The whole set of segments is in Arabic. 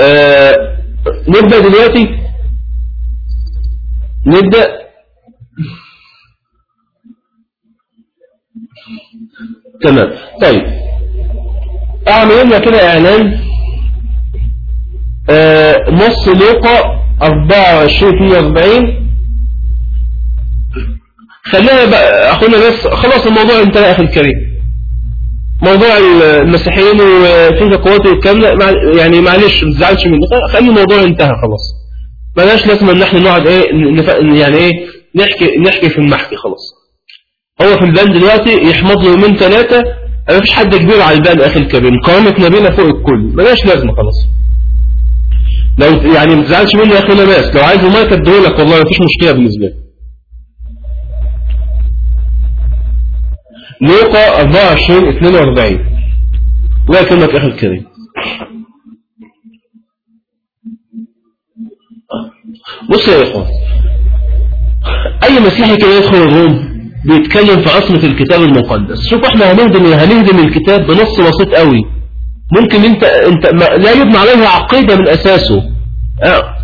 آه نبدأ دلوقتي. نبدأ. تمام. طيب. أعمل لنا كده إعلان. آه نص لوقا 24 في 40 خلينا بقى أخونا بس خلاص الموضوع انتهى يا أخي الكريم. موضوع المسيحيين وفيه قوات مع- يعني معلش ما تزعلش مني. خلي الموضوع انتهى خلاص. ملاش لازم إن إحنا نقعد إيه نف- يعني إيه نحكي نحكي في المحكي خلاص. هو في البان دلوقتي يحمض له يومين ثلاثة ما فيش حد كبير على البان أخي الكريم. قوامة نبينا فوق الكل. ملاش لازمة خلاص. لو يعني ما تزعلش مني يا أخي ناس لو عايز المايك أديهولك والله ما فيش مشكلة بالنسبة لي. لوقا 24 42 الله يكرمك يا أخي الكريم. بص يا اخوان أي مسيحي كده يدخل الروم بيتكلم في عصمة الكتاب المقدس. شوف إحنا هنهدم هنهدم الكتاب بنص بسيط قوي. ممكن أنت أنت ما لا يبنى عليه عقيدة من أساسه. آه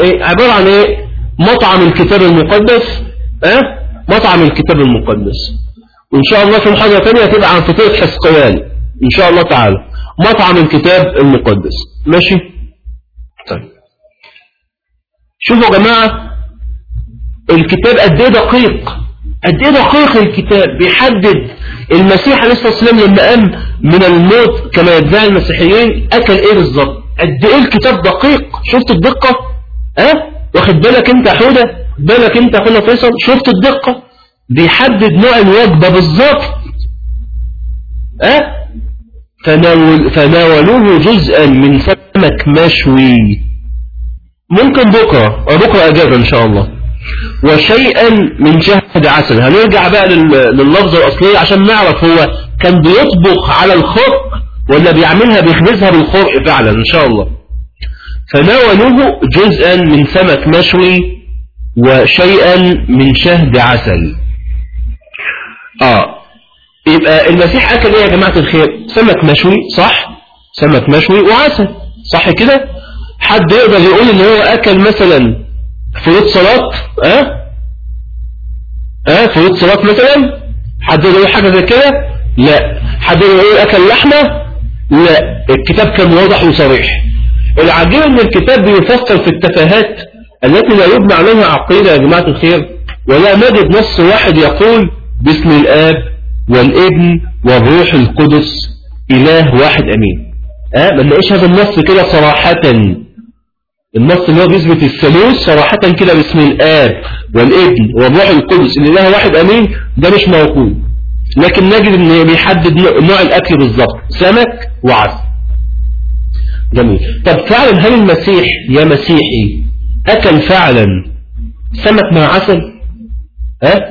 إيه عبارة عن إيه؟ مطعم الكتاب المقدس. آه مطعم الكتاب المقدس. وان شاء الله في محاضرة تانية هتبقى عن فطيرة حسقيان إن شاء الله تعالى. مطعم الكتاب المقدس. ماشي؟ طيب. شوفوا يا جماعة الكتاب قد إيه دقيق؟ قد إيه دقيق الكتاب؟ بيحدد. المسيح عليه الصلاة والسلام لما قام من الموت كما يدعي المسيحيين أكل إيه بالظبط؟ قد إيه الكتاب دقيق؟ شفت الدقة؟ ها؟ أه؟ واخد بالك أنت يا حودة؟ بالك أنت يا فيصل؟ شفت الدقة؟ بيحدد نوع الوجبة بالظبط. أه؟ فناول فناولوه جزءا من سمك مشوي. ممكن بكرة بكرة أجازة إن شاء الله. وشيئا من شهد عسل. هنرجع بقى لل- لللفظ الأصلي عشان نعرف هو كان بيطبخ على الخرق ولا بيعملها بيخبزها بالخرق فعلا إن شاء الله. فناولوه جزءا من سمك مشوي وشيئا من شهد عسل. آه. يبقى المسيح أكل إيه يا جماعة الخير سمك مشوي صح؟ سمك مشوي وعسل صح كده؟ حد يقدر يقول إن هو أكل مثلا فروت سلطات آه؟ آه فروت سلطات مثلا؟ حد يقدر يقول حاجة زي كده؟ لا. حد يقدر يقول أكل لحمة؟ لا. الكتاب كان واضح وصريح. العجيب إن الكتاب بيفصل في التفاهات التي لا يبنى عليها عقيدة يا جماعة الخير ولا نجد نص واحد يقول باسم الآب والابن والروح القدس إله واحد أمين. آه ما نلاقيش هذا النص كده صراحة. النص اللي هو بيثبت الثالوث صراحة كده باسم الآب والابن والروح القدس الإله واحد أمين ده مش موجود. لكن نجد إن بيحدد نوع الأكل بالظبط سمك وعسل. جميل. طب فعلا هل المسيح يا مسيحي أكل فعلا سمك مع عسل؟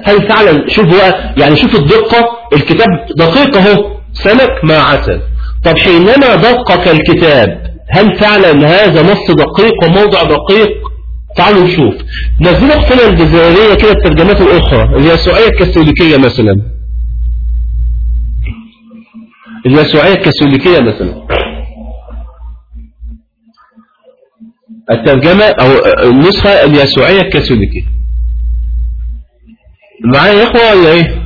هل فعلا؟ شوف بقى يعني شوف الدقة الكتاب دقيق أهو. سمك مع عسل طب حينما دقق الكتاب هل فعلا هذا نص دقيق وموضع دقيق؟ تعالوا نشوف. نزلوا اختنا الجزائرية كده الترجمات الأخرى. اليسوعية الكاثوليكية مثلا. اليسوعية الكاثوليكية مثلا. الترجمة أو النسخة اليسوعية الكاثوليكية معايا يا إخوة ولا إيه؟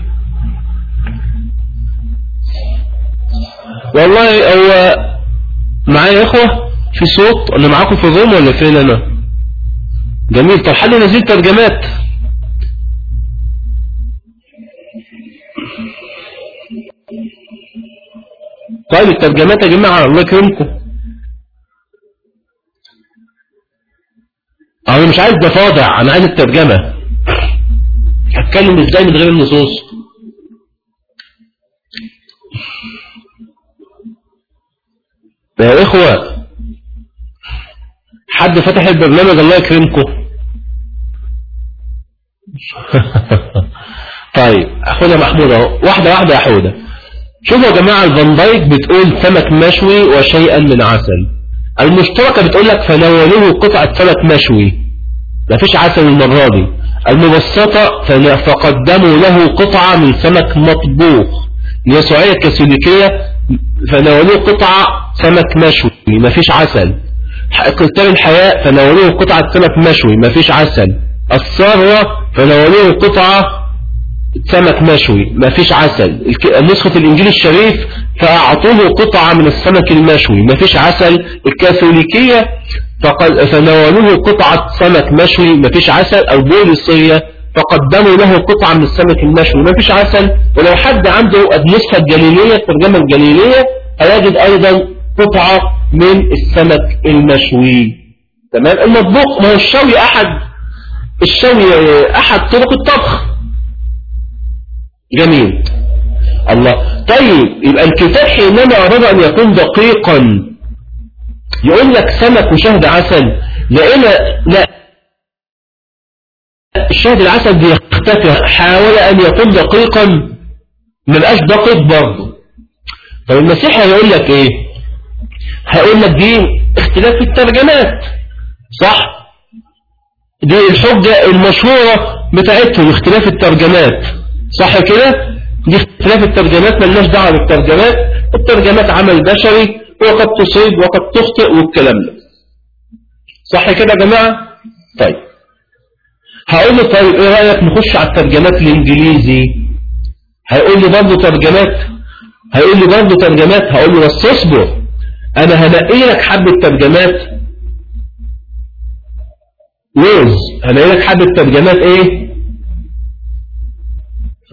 والله هو معايا يا إخوة؟ في صوت؟ أنا معاكم في الروم ولا فين أنا؟ جميل. طب حد نزيل ترجمات. طيب الترجمات يا جماعة الله يكرمكم. أنا مش عايز ضفادع أنا عايز الترجمة. هتكلم إزاي من غير النصوص؟ يا إخوة حد فتح البرنامج الله يكرمكم. طيب أخونا محمود أهو. واحدة واحدة يا حودة. شوفوا يا جماعة الفان دايك بتقول سمك مشوي وشيئا من عسل. المشتركة بتقول لك فنولوه قطعة سمك مشوي. مفيش عسل المرة دي. المبسطة فقدموا له قطعة من سمك مطبوخ. اليسوعية الكاثوليكية فنولوه قطعة سمك مشوي مفيش عسل. كتاب الحياة فنولوه قطعة سمك مشوي ما فيش عسل. الثروة فنولوه قطعة سمك مشوي ما فيش عسل. نسخة الإنجيل الشريف فأعطوه قطعة من السمك المشوي ما فيش عسل. الكاثوليكية فنولوه قطعة سمك مشوي ما فيش عسل أو بوليصية فقدموا له قطعة من السمك المشوي ما فيش عسل. ولو حد عنده النسخة الجليلية الترجمة الجليلية هيجد أيضا قطعة من السمك المشوي. تمام؟ المطبوخ ما هو الشوي أحد الشوي أحد طرق الطبخ. جميل. الله. طيب يبقى الكتاب حينما أراد أن يكون دقيقا. يقول لك سمك وشهد عسل لقينا لا الشهد العسل بيختفي حاول أن يكون دقيقا ما بقاش دقيق برضه. طب المسيح هيقول لك إيه؟ هيقول لك دي اختلاف في الترجمات صح؟ دي الحجة المشهورة بتاعتهم اختلاف الترجمات صح كده؟ دي اختلاف الترجمات ملناش دعوة بالترجمات الترجمات عمل بشري وقد تصيب وقد تخطئ والكلام ده. صح كده يا جماعة؟ طيب. هقول له طيب إيه رأيك نخش على الترجمات الإنجليزي؟ هيقول لي برضه ترجمات؟ هيقول لي برضه ترجمات؟ هقول له بس اصبر. أنا هنقي لك حبة ترجمات. لوز هنقي لك حبة ترجمات إيه؟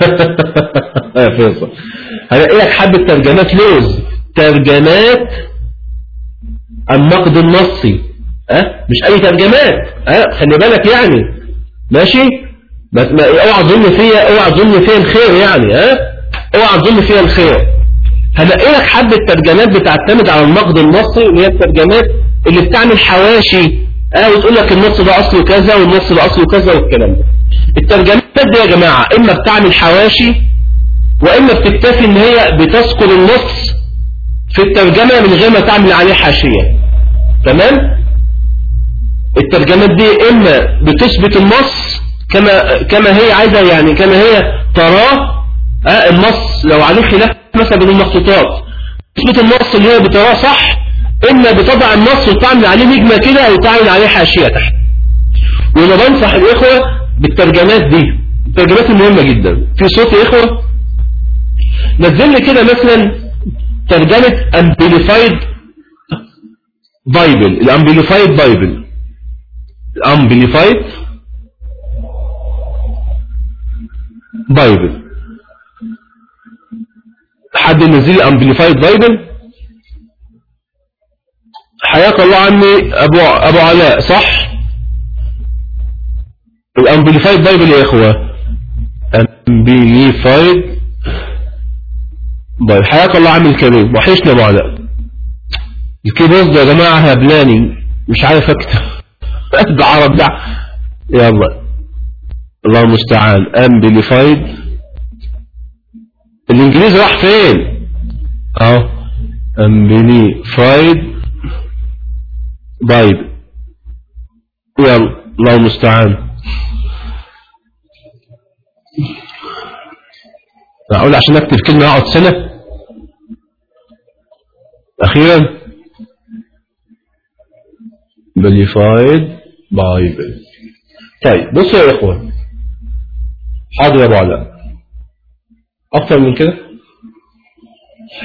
يا فيصل. هنقي لك حبة ترجمات لوز ترجمات النقد النصي. أه؟ مش أي ترجمات. أه؟ خلي بالك يعني. ماشي؟ بس ما اوعى تظن فيا اوعى تظن فيا الخير يعني ها؟ اوعى تظن فيا الخير. هنقي لك حبة ترجمات بتعتمد على النقد النصي؟ اللي هي الترجمات اللي بتعمل حواشي آه وتقول لك النص ده أصله كذا والنص ده أصله كذا والكلام ده. الترجمات دي يا جماعة إما بتعمل حواشي وإما بتكتفي إن هي بتذكر النص في الترجمة من غير ما تعمل عليه حاشية. تمام؟ الترجمات دي إما بتثبت النص كما كما هي عايزة يعني كما هي تراه آه النص لو عليه خلاف مثلا بين المخطوطات تثبت النص اللي هي بتراه صح إما بتضع النص وتعمل عليه نجمة كده أو تعمل عليه حاشية تحت. وأنا بنصح الإخوة بالترجمات دي. الترجمات المهمة جدا. في صوت يا إخوة؟ نزل لي كده مثلا ترجمة امبليفايد بايبل الامبليفايد بايبل الامبليفايد بايبل حد ينزل لي Amplified Bible حياك الله عني أبو أبو علاء صح؟ ال Amplified Bible يا إخوة. Amplified Bible حياك الله عم الكريم وحشنا علاء ال keyboard يا جماعة هبلاني مش عارف أكتب. ده عرب ده. يلا. الله المستعان. Amplified. الإنجليزي راح فين؟ أهو. Amplified. Bible يلا. الله المستعان. معقول عشان أكتب كلمة أقعد سنة؟ أخيرا. Amplified Bible. طيب بصوا يا إخوان. حاضر يا أبو علاء أكتر من كده؟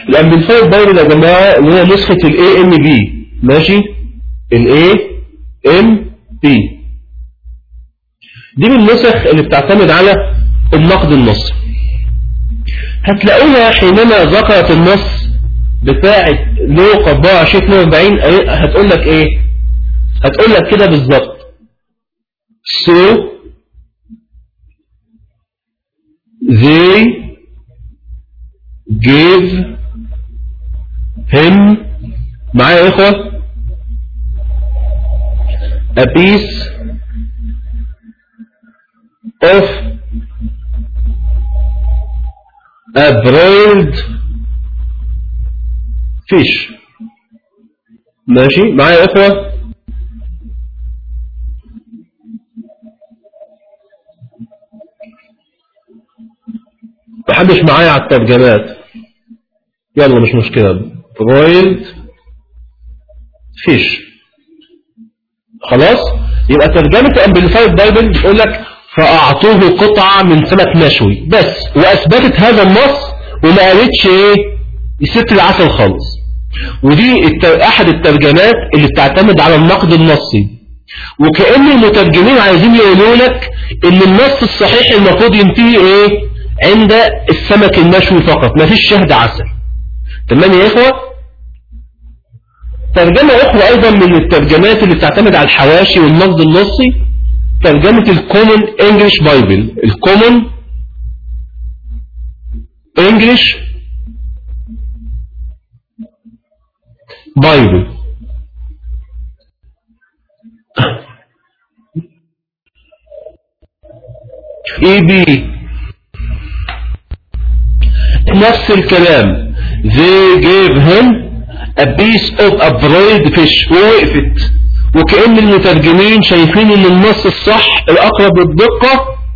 ال Amplified Bible يا جماعة اللي هي ال AMP ماشي؟ MP دي من النسخ اللي بتعتمد على النقد النصي هتلاقوها حينما ذكرت النص بتاعة لوقا 24 42 هتقول لك إيه؟ هتقول لك كده بالظبط. So they gave him معايا يا إخوة؟ a piece of a fish ماشي؟ معايا يا إخوة؟ محدش معايا على الترجمات. يلا مش مشكلة. broiled fish خلاص؟ يبقى ترجمة Amplified Bible بيقول لك فأعطوه قطعة من سمك مشوي بس وأثبتت هذا النص وما قالتش إيه؟ ست العسل خالص. ودي أحد الترجمات اللي بتعتمد على النقد النصي. وكأن المترجمين عايزين يقولوا لك إن النص الصحيح المفروض ينتهي إيه؟ عند السمك المشوي فقط. ما فيش شهد عسل. تمام يا إخوة؟ ترجمة أخرى أيضا من الترجمات اللي بتعتمد على الحواشي والنقد النصي ترجمة الكومن انجلش بايبل الكومن انجلش بايبل إي بي. نفس الكلام. They gave him a piece of a broiled fish. ووقفت وكأن المترجمين شايفين إن النص الصح الأقرب للدقة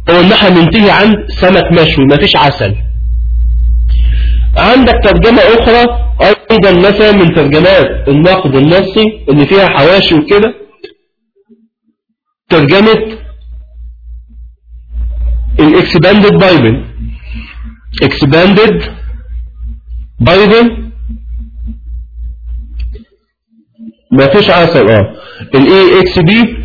هو إن إحنا ننتهي عن سمك مشوي. ما فيش عسل. عندك ترجمة أخرى أيضا مثلا من ترجمات النقد النصي اللي فيها حواشي وكده؟ ترجمة ال Expanded Bible Expanded Bible ما فيش عسل آه. ال EXB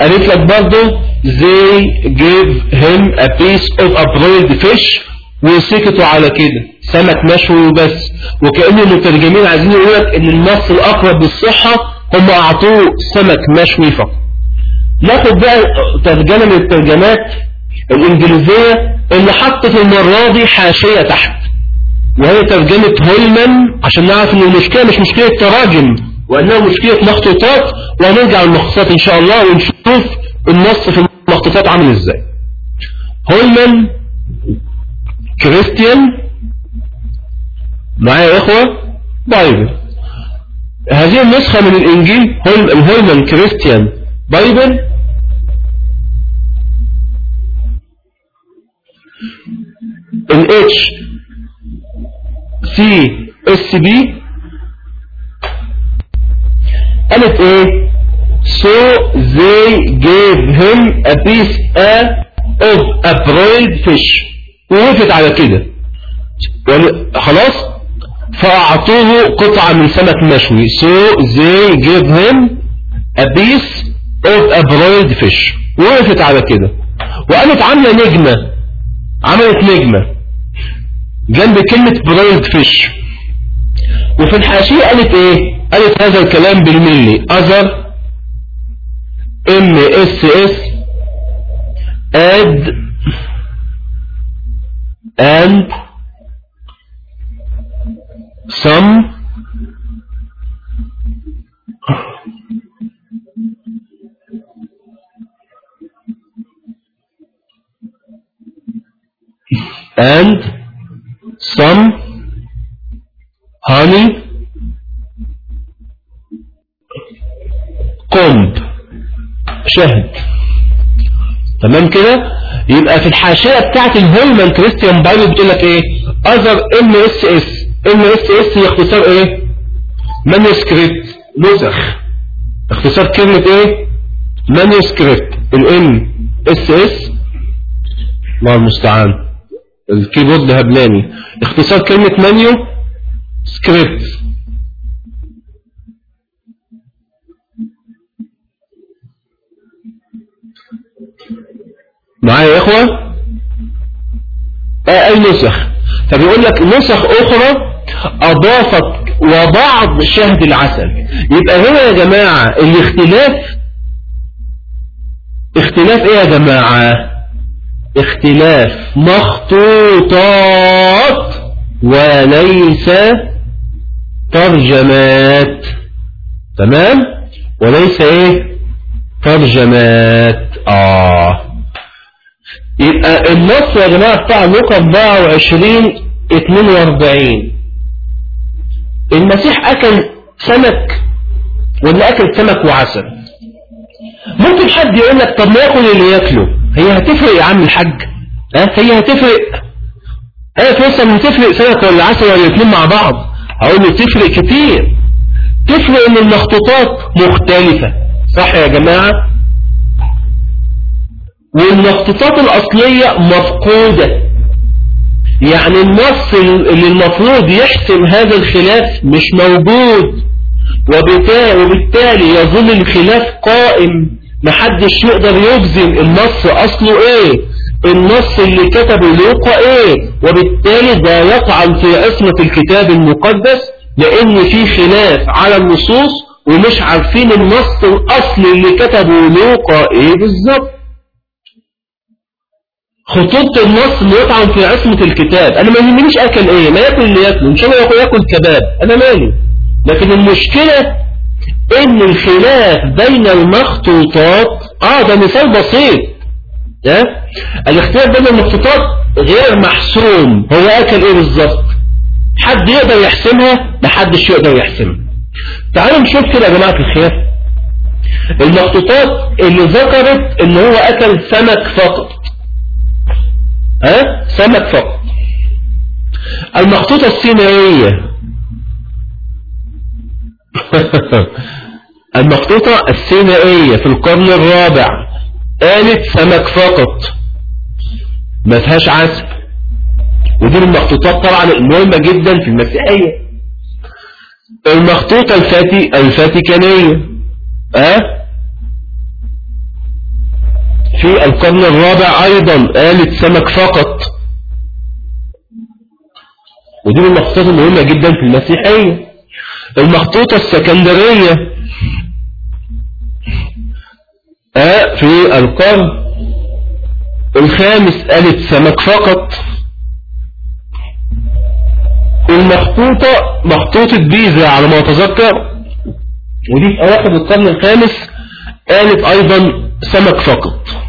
قالت لك برضه they gave him a piece of a broiled fish وسكتوا على كده. سمك مشوي وبس. وكأن المترجمين عايزين يقول لك إن النص الأقرب للصحة هم أعطوه سمك مشوي فقط. ناخد بقى ترجمة من الترجمات الإنجليزية اللي حطت المرة دي حاشية تحت. وهي ترجمة هولمان عشان نعرف إن المشكلة مش مشكلة تراجم وإنها مشكلة مخطوطات. وهنرجع للمخطوطات إن شاء الله ونشوف النص في المخطوطات عامل إزاي. Holman Christian معايا يا اخوة Bible هذه النسخة من الانجيل الهولمان كريستيان بايبل ال H C S B قالت إيه so they gave him a piece of a broiled fish ووقفت على كده. خلاص؟ فأعطوه قطعة من سمك مشوي. So they gave him a piece of a broiled fish. وقفت على كده. وقالت عاملة نجمة. عملت نجمة. جنب كلمة broiled fish وفي الحاشية قالت إيه؟ قالت هذا الكلام بالملي. other MSS add and some and some honey قنب شهد تمام كده؟ يبقى في الحاشية بتاعت ال Holman Christian Bible بتقول لك إيه؟ أذر ام اس اس ام اس اس هي اختصار إيه؟ manuscript نسخ. اختصار كلمة إيه؟ manuscript ال M SS الله المستعان. ال keyboard هبلاني. اختصار كلمة manu. script. معايا يا إخوة؟ آه أي نسخ؟ فبيقول لك نسخ أخرى أضافت وبعض شهد العسل. يبقى هنا يا جماعة الاختلاف اختلاف إيه يا جماعة؟ اختلاف مخطوطات وليس ترجمات. تمام؟ وليس إيه؟ ترجمات. آه. يبقى النص يا جماعة بتاع لوقا 24 42 المسيح أكل سمك ولا أكل سمك وعسل. ممكن حد يقول لك طب ما ياكل اللي ياكله؟ هي هتفرق يا عم الحاج. ها؟ هي هتفرق. إيه فيصل من تفرق سمك ولا عسل ولا الاثنين مع بعض. هقول له تفرق كتير. تفرق إن المخطوطات مختلفة. صح يا جماعة؟ والمخطوطات الأصلية مفقودة. يعني النص اللي المفروض يحسم هذا الخلاف مش موجود. وبالتالي يظل الخلاف قائم. محدش يقدر يجزم النص أصله إيه؟ النص اللي كتبه لوقا إيه؟ وبالتالي ده يطعن في عصمة الكتاب المقدس لأن في خلاف على النصوص ومش عارفين النص الأصلي اللي كتبه لوقا إيه بالظبط. خطوط النص اللي يطعن في عصمة الكتاب. أنا ما يهمنيش أكل إيه ما يأكل اللي يأكل إن شاء الله يأكل كباب. أنا مالي. لكن المشكلة إن الخلاف بين المخطوطات آه ده مثال بسيط. ده الاختلاف بين المخطوطات غير محسوم. هو أكل إيه بالظبط؟ حد يقدر يحسمها؟ محدش يقدر يحسمها. تعالوا نشوف كده يا جماعة الخلاف المخطوطات اللي ذكرت إن هو أكل سمك فقط. ها؟ سمك فقط. المخطوطة السينائية المخطوطة السينائية في القرن الرابع. قالت سمك فقط. ما فيهاش عسل ودي المخطوطات طبعا المهمة جدا في المسيحية. المخطوطة الفاتي الفاتيكانية. ها؟ في القرن الرابع أيضا قالت سمك فقط. ودي من المخطوطات المهمة جدا في المسيحية. المخطوطة السكندرية آه في القرن الخامس قالت سمك فقط. المخطوطة مخطوطة بيزا على ما أتذكر. ودي في أواخر القرن الخامس قالت أيضا سمك فقط.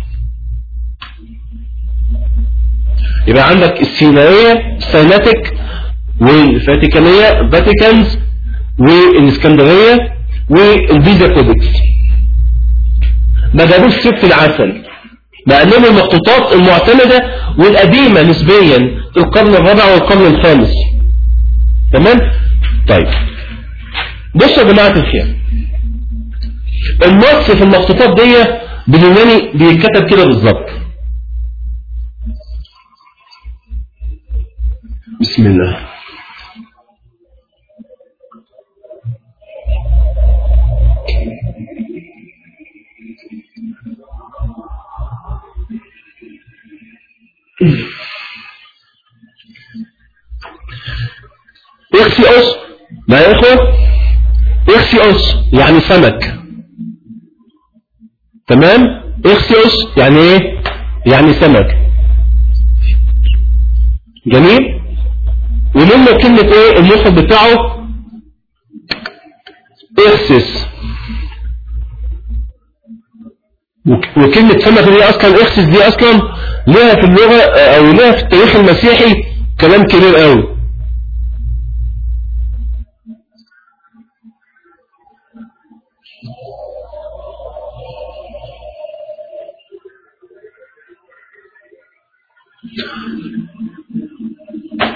يبقى عندك السينائية Sinaiticus والفاتيكانية Vaticanus والإسكندرية وال Bezae Codex ما جابوش سيرة العسل. مع انهم المخطوطات المعتمدة والقديمة نسبيا في القرن الرابع والقرن الخامس. تمام؟ طيب. بصوا يا جماعة الخير. النص في المخطوطات دي باليوناني بيتكتب كده بالظبط. بسم الله. اخسئوس ما يا إخوة؟ اخسئوس يعني سمك. تمام؟ اخسئوس يعني إيه؟ يعني سمك. جميل؟ ومنه كلمة إيه؟ المفرد بتاعه إخسس. وكلمة سمك دي أصلا إخسس دي أصلا لها في اللغة أو لها في التاريخ المسيحي كلام كبير قوي.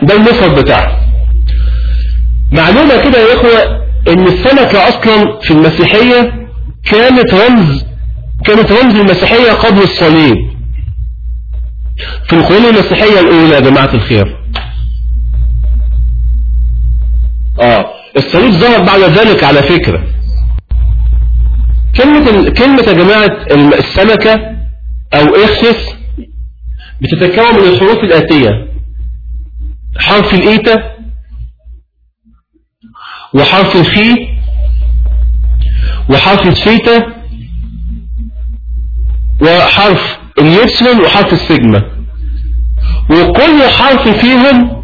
ده المفرد بتاعه. معلومة كده يا إخوة إن السمكة أصلا في المسيحية كانت رمز كانت رمز المسيحية قبل الصليب. في القرون المسيحية الأولى يا جماعة الخير. آه الصليب ظهر بعد ذلك على فكرة. كلمة كلمة يا جماعة السمكة أو إخسس بتتكون من الحروف الآتية. حرف الإيتا وحرف الخي وحرف الثيتا وحرف اليبسلون وحرف السيجما وكل حرف فيهم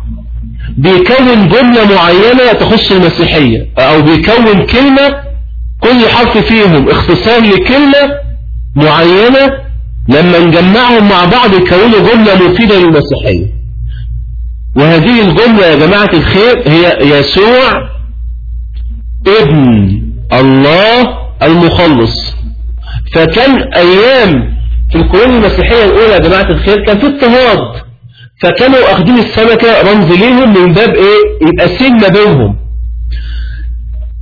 بيكون جملة معينة تخص المسيحية أو بيكون كلمة كل حرف فيهم اختصار لكلمة معينة لما نجمعهم مع بعض يكونوا جملة مفيدة للمسيحية. وهذه الجملة يا جماعة الخير هي يسوع ابن الله المخلص. فكان أيام في القرون المسيحية الأولى يا جماعة الخير كان في اضطهاد. فكانوا أخذين السمكة رمز ليهم من باب إيه؟ يبقى سين ما بينهم.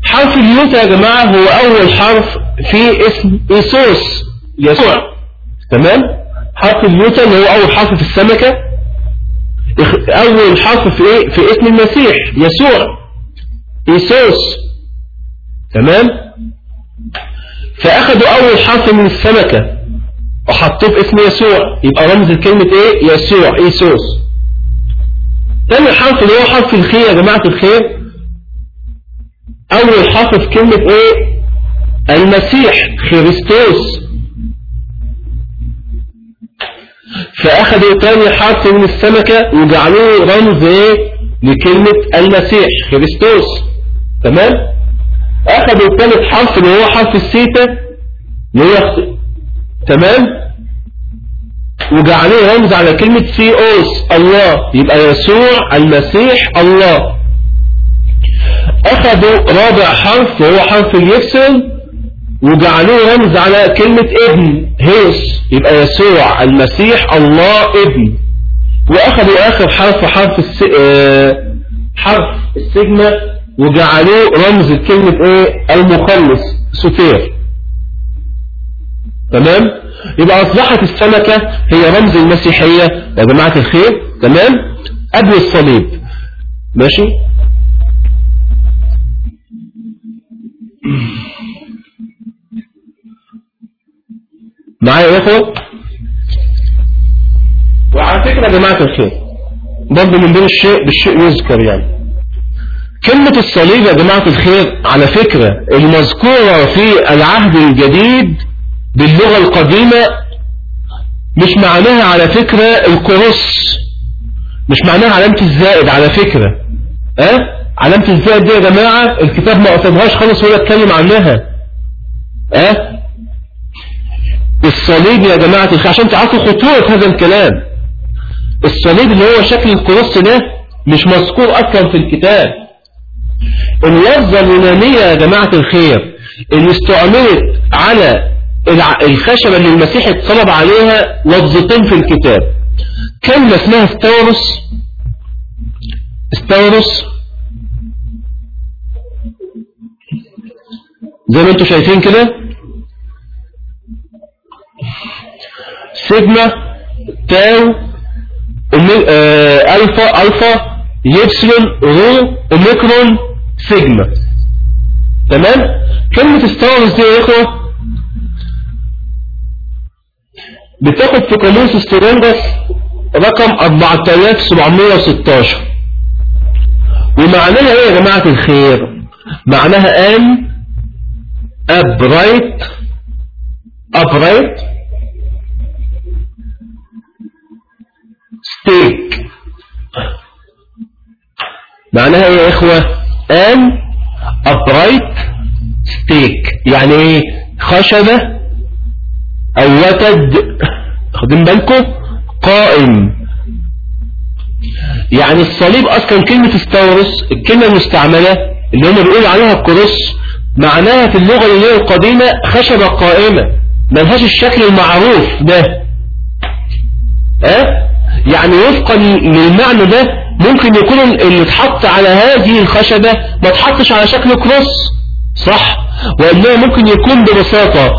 حرف اليوتا يا جماعة هو أول حرف في اسم إيسوس يسوع. تمام؟ حرف اليوتا اللي هو أول حرف في السمكة. أول حرف في إيه؟ في اسم المسيح يسوع. إيسوس. تمام؟ فأخذوا أول حرف من السمكة وحطوه في اسم يسوع. يبقى رمز كلمة إيه؟ يسوع إيسوس. تاني حرف اللي هو حرف الخير يا جماعة الخير. أول حرف في كلمة إيه؟ المسيح خريستوس. فأخذوا تاني حرف من السمكة وجعلوه رمز إيه؟ لكلمة المسيح خريستوس. تمام؟ أخذوا ثالث حرف اللي هو حرف السيتا هو تمام؟ وجعلوه رمز على كلمة سيوس الله. يبقى يسوع المسيح الله. أخذوا رابع حرف وهو حرف اليسر وجعلوه رمز على كلمة ابن هيس يبقى يسوع المسيح الله ابن. وأخذوا آخر حرف حرف الس... آه... حرف السجمة وجعلوه رمز كلمة إيه؟ المخلص سفير تمام؟ يبقى أصبحت السمكة هي رمز المسيحية. يا جماعة الخير تمام؟ قبل الصليب. ماشي؟ معايا يا إخوة؟ وعلى فكرة يا جماعة الخير برضه من بين الشيء بالشيء يذكر يعني. كلمة الصليب يا جماعة الخير على فكرة المذكورة في العهد الجديد باللغة القديمة مش معناها على فكرة القرص مش معناها علامة الزائد على فكرة. آه علامة الزائد دي يا جماعة الكتاب ما قصدهاش خالص ولا اتكلم عنها. آه الصليب يا جماعة الخير عشان تعرفوا خطورة هذا الكلام. الصليب اللي هو شكل القرص ده مش مذكور أصلا في الكتاب. اللفظة اليونانية يا جماعة الخير اللي استعملت على الخشبة اللي المسيح اتصلب عليها لفظتين في الكتاب. كلمة اسمها σταυρός σταυρός زي ما أنتم شايفين كده؟ سيجما تاو الفا الفا يبسلون رو اوميكرون سيجما تمام؟ كلمة استورس دي يا إخوة بتاخد في قاموس سترونجس رقم 4716 ومعناها إيه يا جماعة الخير؟ معناها ان upright upright stake معناها إيه يا إخوة؟ ان upright stake يعني إيه خشبة أو وتد. خدين بالكم؟ قائم. يعني الصليب أصلا كلمة استورس الكلمة المستعملة اللي هم بيقولوا عليها الكروس معناها في اللغة اللي القديمة خشبة قائمة ملهاش الشكل المعروف ده. آه يعني وفقا للمعنى ده ممكن يكون اللي اتحط على هذه الخشبة ما اتحطش على شكل كروس صح؟ وإنما ممكن يكون ببساطة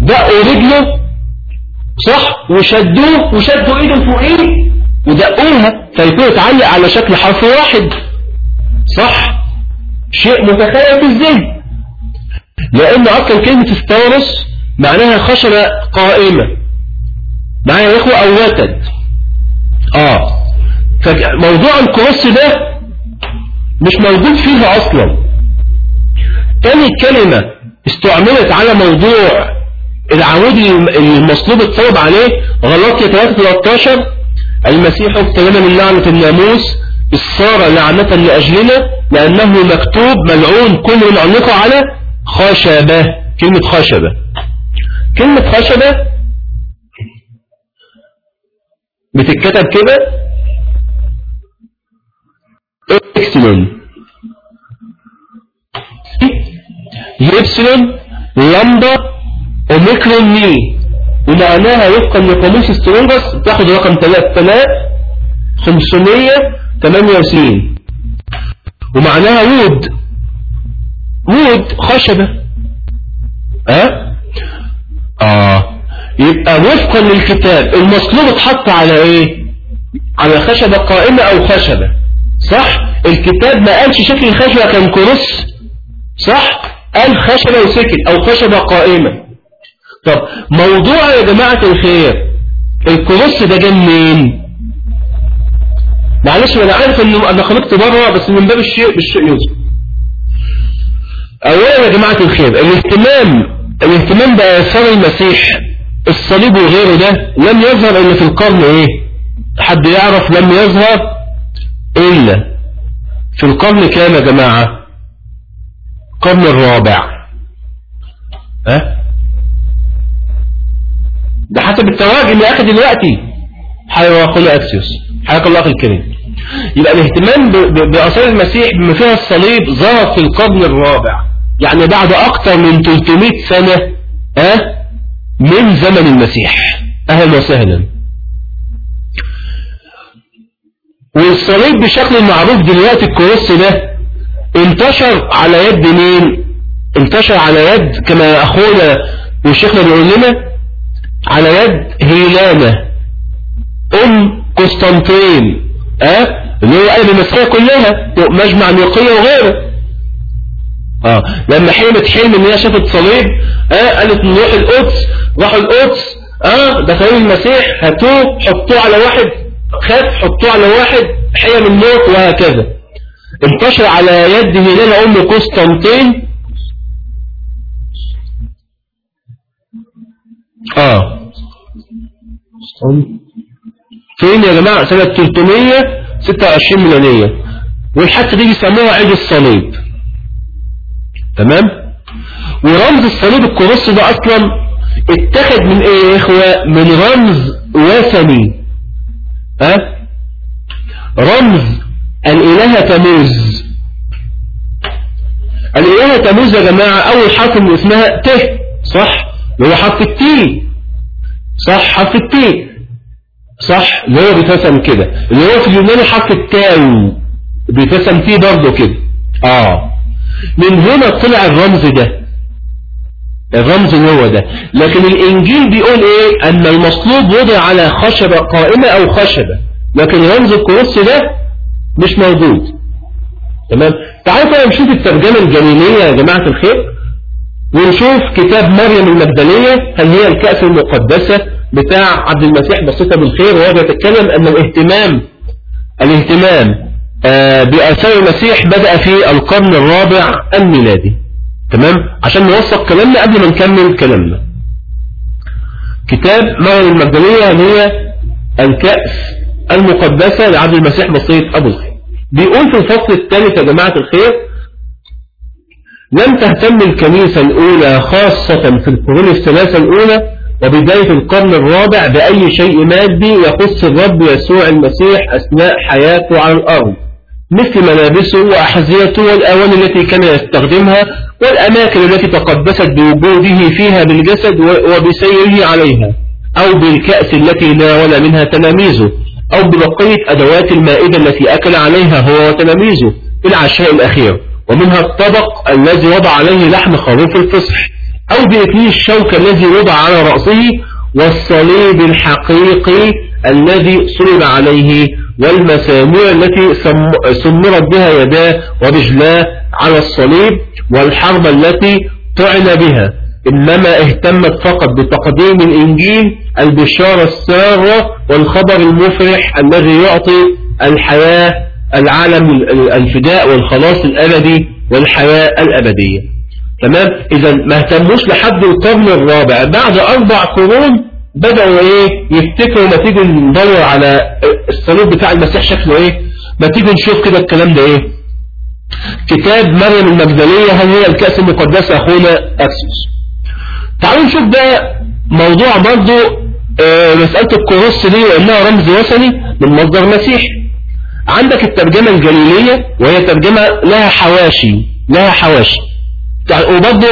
دقوا رجله صح؟ وشدوه وشدوا إيده فوقيه ودقوها فيكون اتعلق على شكل حرف واحد صح؟ شيء متخيل في الذهن. لأن أصلا كلمة استورس معناها خشبة قائمة. معايا يا إخوة؟ أو وتد آه. فموضوع الكروس ده مش موجود فيها أصلا. تاني كلمة استعملت على موضوع العمود المصلوب اتصلب عليه غلطية 313 المسيح ابتلنا من لعنة الناموس الصار لعنة لأجلنا لأنه مكتوب ملعون كل من عنقه على خشبة. كلمة خشبة. كلمة خشبة بتتكتب كده؟ ξύλον يبسلون لامدا أوميكرون ني. ومعناها وفقا لقاموس سترونجس تاخد رقم 3568 ومعناها وود. وود خشبة. ها؟ آه. يبقى وفقا للكتاب. المصلوب اتحط على إيه؟ على خشبة قائمة أو خشبة. صح؟ الكتاب ما قالش شكل الخشبة كان كرس صح؟ قال خشبة وسكت أو خشبة قائمة. طب موضوع يا جماعة الخير. الكرس ده جه منين؟ معلش أنا عارف ان أنا خلقت بره بس من باب الشيء بالشيء يوسف اولا يا جماعة الخير الاهتمام الاهتمام بآثار المسيح. الصليب وغيره ده لم يظهر إلا في القرن إيه؟ حد يعرف لم يظهر إلا في القرن كام يا جماعة؟ القرن الرابع. ها؟ ده حسب التواجد يا أخي دلوقتي. حيوى أخونا أكسيوس. حياك الله أخي الكريم. يبقى الاهتمام بآثار المسيح بما فيها الصليب ظهر في القرن الرابع. يعني بعد أكتر من 300 سنة ها؟ من زمن المسيح. أهلا وسهلا. والصليب بشكل معروف دلوقتي الكروس ده انتشر على يد مين؟ انتشر على يد كما أخونا وشيخنا بيقول لنا على يد هيلانة أم قسطنطين. آه اللي هو قلب المسيحية كلها مجمع نيقية وغيره. آه. لما حلمت حلم إن هي شافت صليب آه قالت نروح القدس راحوا القدس. آه ده المسيح هاتوه حطوه على واحد خاف حطوه على واحد حيا من الموت وهكذا. انتشر على يد هلال أم قسطنطين. آه. فين يا جماعة؟ سنة 326 ميلادية. والحادثة دي بيسموها عيد الصليب. تمام؟ ورمز الصليب الكروس ده أصلا اتخذ من إيه يا اخوة؟ من رمز وثني. ها؟ أه؟ رمز. الالهة تموز. الالهة تموز يا جماعة. أول حرف من اسمها ت صح؟ اللي هو حرف التي. صح؟ حرف التي. صح؟ اللي هو بيترسم كده. اللي هو في اليوناني حرف التاو. بيترسم تي برضه كده. آه. من هنا طلع الرمز ده. الرمز هو ده. لكن الإنجيل بيقول إيه؟ أن المصلوب وضع على خشبة قائمة أو خشبة. لكن رمز الكروس ده مش موجود. تمام؟ تعالوا نشوف الترجمة الجليلية يا جماعة الخير. ونشوف كتاب مريم المجدلية هل هي الكأس المقدسة؟ بتاع عبد المسيح بسيطة بالخير وهو بيتكلم أن الاهتمام الاهتمام آه بآثار المسيح بدأ في القرن الرابع الميلادي. تمام؟ عشان نوثق كلامنا قبل ما نكمل كلامنا. كتاب مريم المجدلية هي الكأس المقدسة لعبد المسيح بسيط أبو الخير بيقول في الفصل الثالث يا جماعة الخير لم تهتم الكنيسة الأولى خاصة في القرون الثلاثة الأولى وبداية القرن الرابع بأي شيء مادي يخص الرب يسوع المسيح أثناء حياته على الأرض؟ مثل ملابسه وأحذيته والأواني التي كان يستخدمها والأماكن التي تقدست بوجوده فيها بالجسد وبسيره عليها أو بالكأس التي ناول منها تلاميذه أو ببقية أدوات المائدة التي أكل عليها هو وتلاميذه في العشاء الأخير ومنها الطبق الذي وضع عليه لحم خروف الفصح أو بإثنين الشوك الذي وضع على رأسه والصليب الحقيقي الذي صلب عليه والمسامير التي سمرت بها يداه ورجلاه على الصليب والحرب التي طعن بها. إنما اهتمت فقط بتقديم الإنجيل البشارة السارة والخبر المفرح الذي يعطي الحياة العالم الفداء والخلاص الأبدي والحياة الأبدية. تمام؟ إذا ما اهتموش لحد القرن الرابع. بعد أربع قرون بدأوا إيه؟ يفتكروا ما تيجي ندور على الصليب بتاع المسيح شكله إيه؟ ما تيجي نشوف كده الكلام ده إيه؟ كتاب مريم المجدلية هل هي الكأس المقدسة أخونا؟ أكسس. تعالوا نشوف بقى موضوع برضو آه مسألة الكروس دي وإنها رمز وثني من مصدر مسيح عندك الترجمة الجليلية وهي ترجمة لها حواشي لها حواشي. وبرضه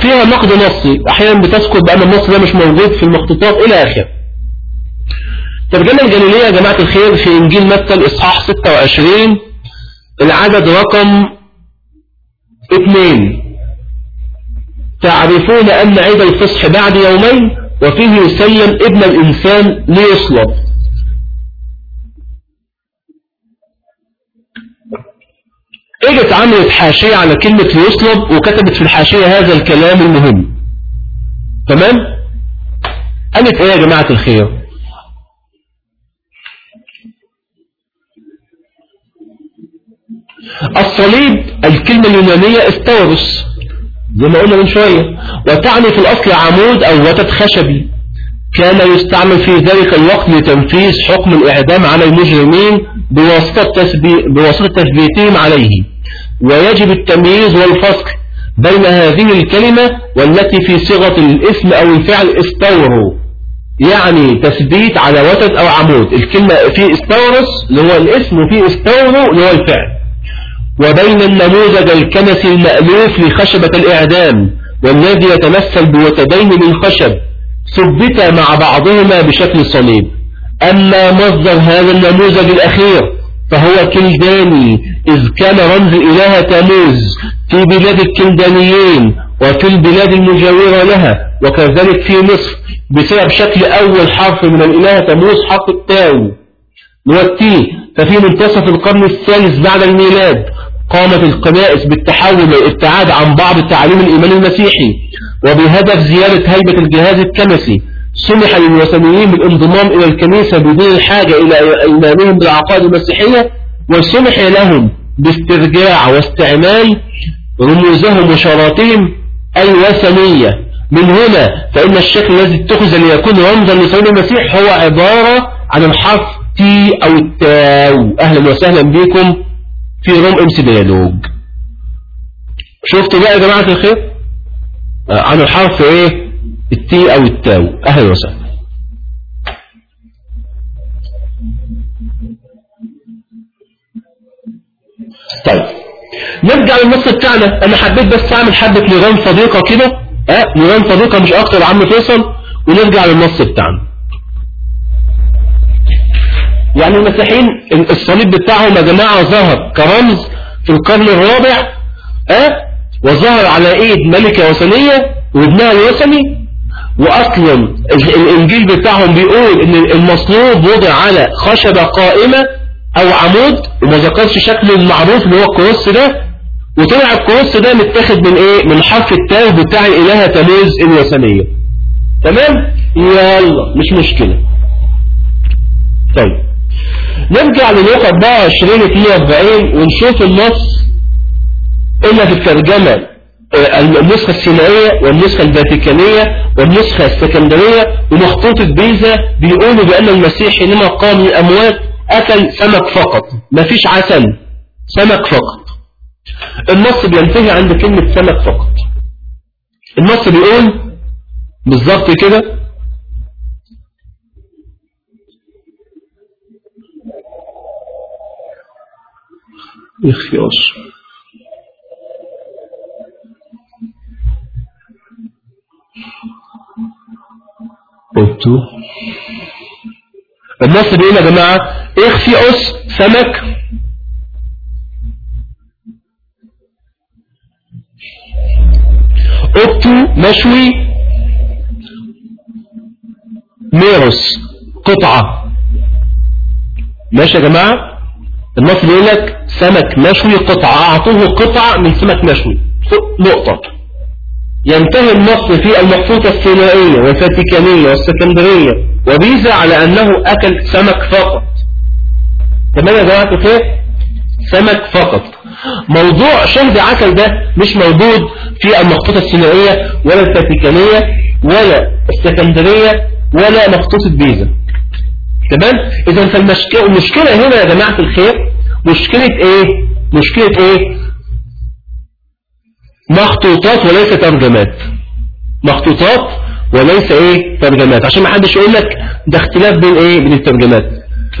فيها نقد نصي. أحيانا بتذكر بأن النص ده مش موجود في المخطوطات إلى آخره. الترجمة الجليلية يا جماعة الخير في إنجيل متى الاصحاح 26 العدد رقم اثنين. تعرفون أن عيد الفصح بعد يومين وفيه يسلم ابن الإنسان ليصلب. اجت عملت حاشية على كلمة ليصلب وكتبت في الحاشية هذا الكلام المهم. تمام؟ قالت إيه يا جماعة الخير؟ الصليب الكلمة اليونانية استورس زي ما قلنا من شوية. وتعني في الأصل عمود أو وتد خشبي. كان يستعمل في ذلك الوقت لتنفيذ حكم الإعدام على المجرمين بواسطة, بواسطة تثبيتهم عليه. ويجب التمييز والفصل بين هذه الكلمة والتي في صيغة الاسم أو الفعل استوروا يعني تثبيت على وتد أو عمود. الكلمة في استورس اللي هو الاسم وفي استوروا اللي هو الفعل. وبين النموذج الكنسي المألوف لخشبة الإعدام والذي يتمثل بوتدين من خشب ثبت مع بعضهما بشكل صليب. أما مصدر هذا النموذج الأخير فهو كلداني إذ كان رمز الإله تاموز في بلاد الكلدانيين وفي البلاد المجاورة لها وكذلك في مصر بسبب شكل أول حرف من الإله تاموز حرف التاو. والتي ففي منتصف القرن الثالث بعد الميلاد قامت الكنائس بالتحول والابتعاد عن بعض تعاليم الإيمان المسيحي وبهدف زيادة هيبة الجهاز الكنسي سمح للوثنيين بالانضمام إلى الكنيسة بدون الحاجة إلى إيمانهم بالعقائد المسيحية. وسمح لهم باسترجاع واستعمال رموزهم وشاراتهم الوثنية. من هنا فإن الشكل الذي اتخذ ليكون رمزا لصليب المسيح هو عبارة عن الحرف T أو التاو أهلا وسهلا بكم في room MC Dialogue شفتوا بقى يا جماعة الخير؟ آه، عن الحرف إيه؟ التي أو التاو أهلا وسهلا. طيب. نرجع للنص بتاعنا أنا حبيت بس أعمل حبة نيران صديقة كده. آه نيران صديقة مش أكتر عم فيصل. ونرجع للنص بتاعنا يعني المسيحيين الصليب بتاعهم يا جماعة ظهر كرمز في القرن الرابع. أه؟ وظهر على إيد ملكة وثنية وابنها الوثني. واصلا الإنجيل بتاعهم بيقول إن المصلوب وضع على خشبة قائمة أو عمود وما ذكرش شكله المعروف اللي هو الكروس ده. وطلع الكروس ده متاخد من إيه؟ من حرف التاو بتاع الالهة تميز الوثنية تمام؟ يلا مش مشكلة. طيب. نرجع للوقت 24 42 ونشوف النص إلا في الترجمة. آه، النسخة السينائية والنسخة الفاتيكانية والنسخة السكندرية ومخطوطة بيزا بيقولوا بأن المسيح حينما قام من الأموات أكل سمك فقط. مفيش عسل سمك فقط. النص بينتهي عند كلمة سمك فقط. النص بيقول بالظبط كده. يخفيوش قلت. النص بيقول يا جماعة اخفيوس سمك. اوبتو مشوي. ميروس قطعة. ماشي يا جماعة؟ النص بيقول لك سمك مشوي قطعة. أعطوه قطعة من سمك مشوي. نقطة. ينتهي النص في المخطوطة الثنائية والفاتيكانية والسكندرية. وبيزا على أنه أكل سمك فقط. تمام يا جماعة؟ الخير سمك فقط. موضوع شهد عسل ده مش موجود في المخطوطة الثنائية ولا الفاتيكانية ولا السكندرية ولا مخطوطة بيزا. تمام؟ إذا فالمشكلة هنا يا جماعة الخير مشكلة إيه؟ مشكلة إيه؟ مخطوطات وليس ترجمات. مخطوطات وليس إيه؟ ترجمات. عشان ما حدش يقول لك ده اختلاف بين إيه؟ بين الترجمات.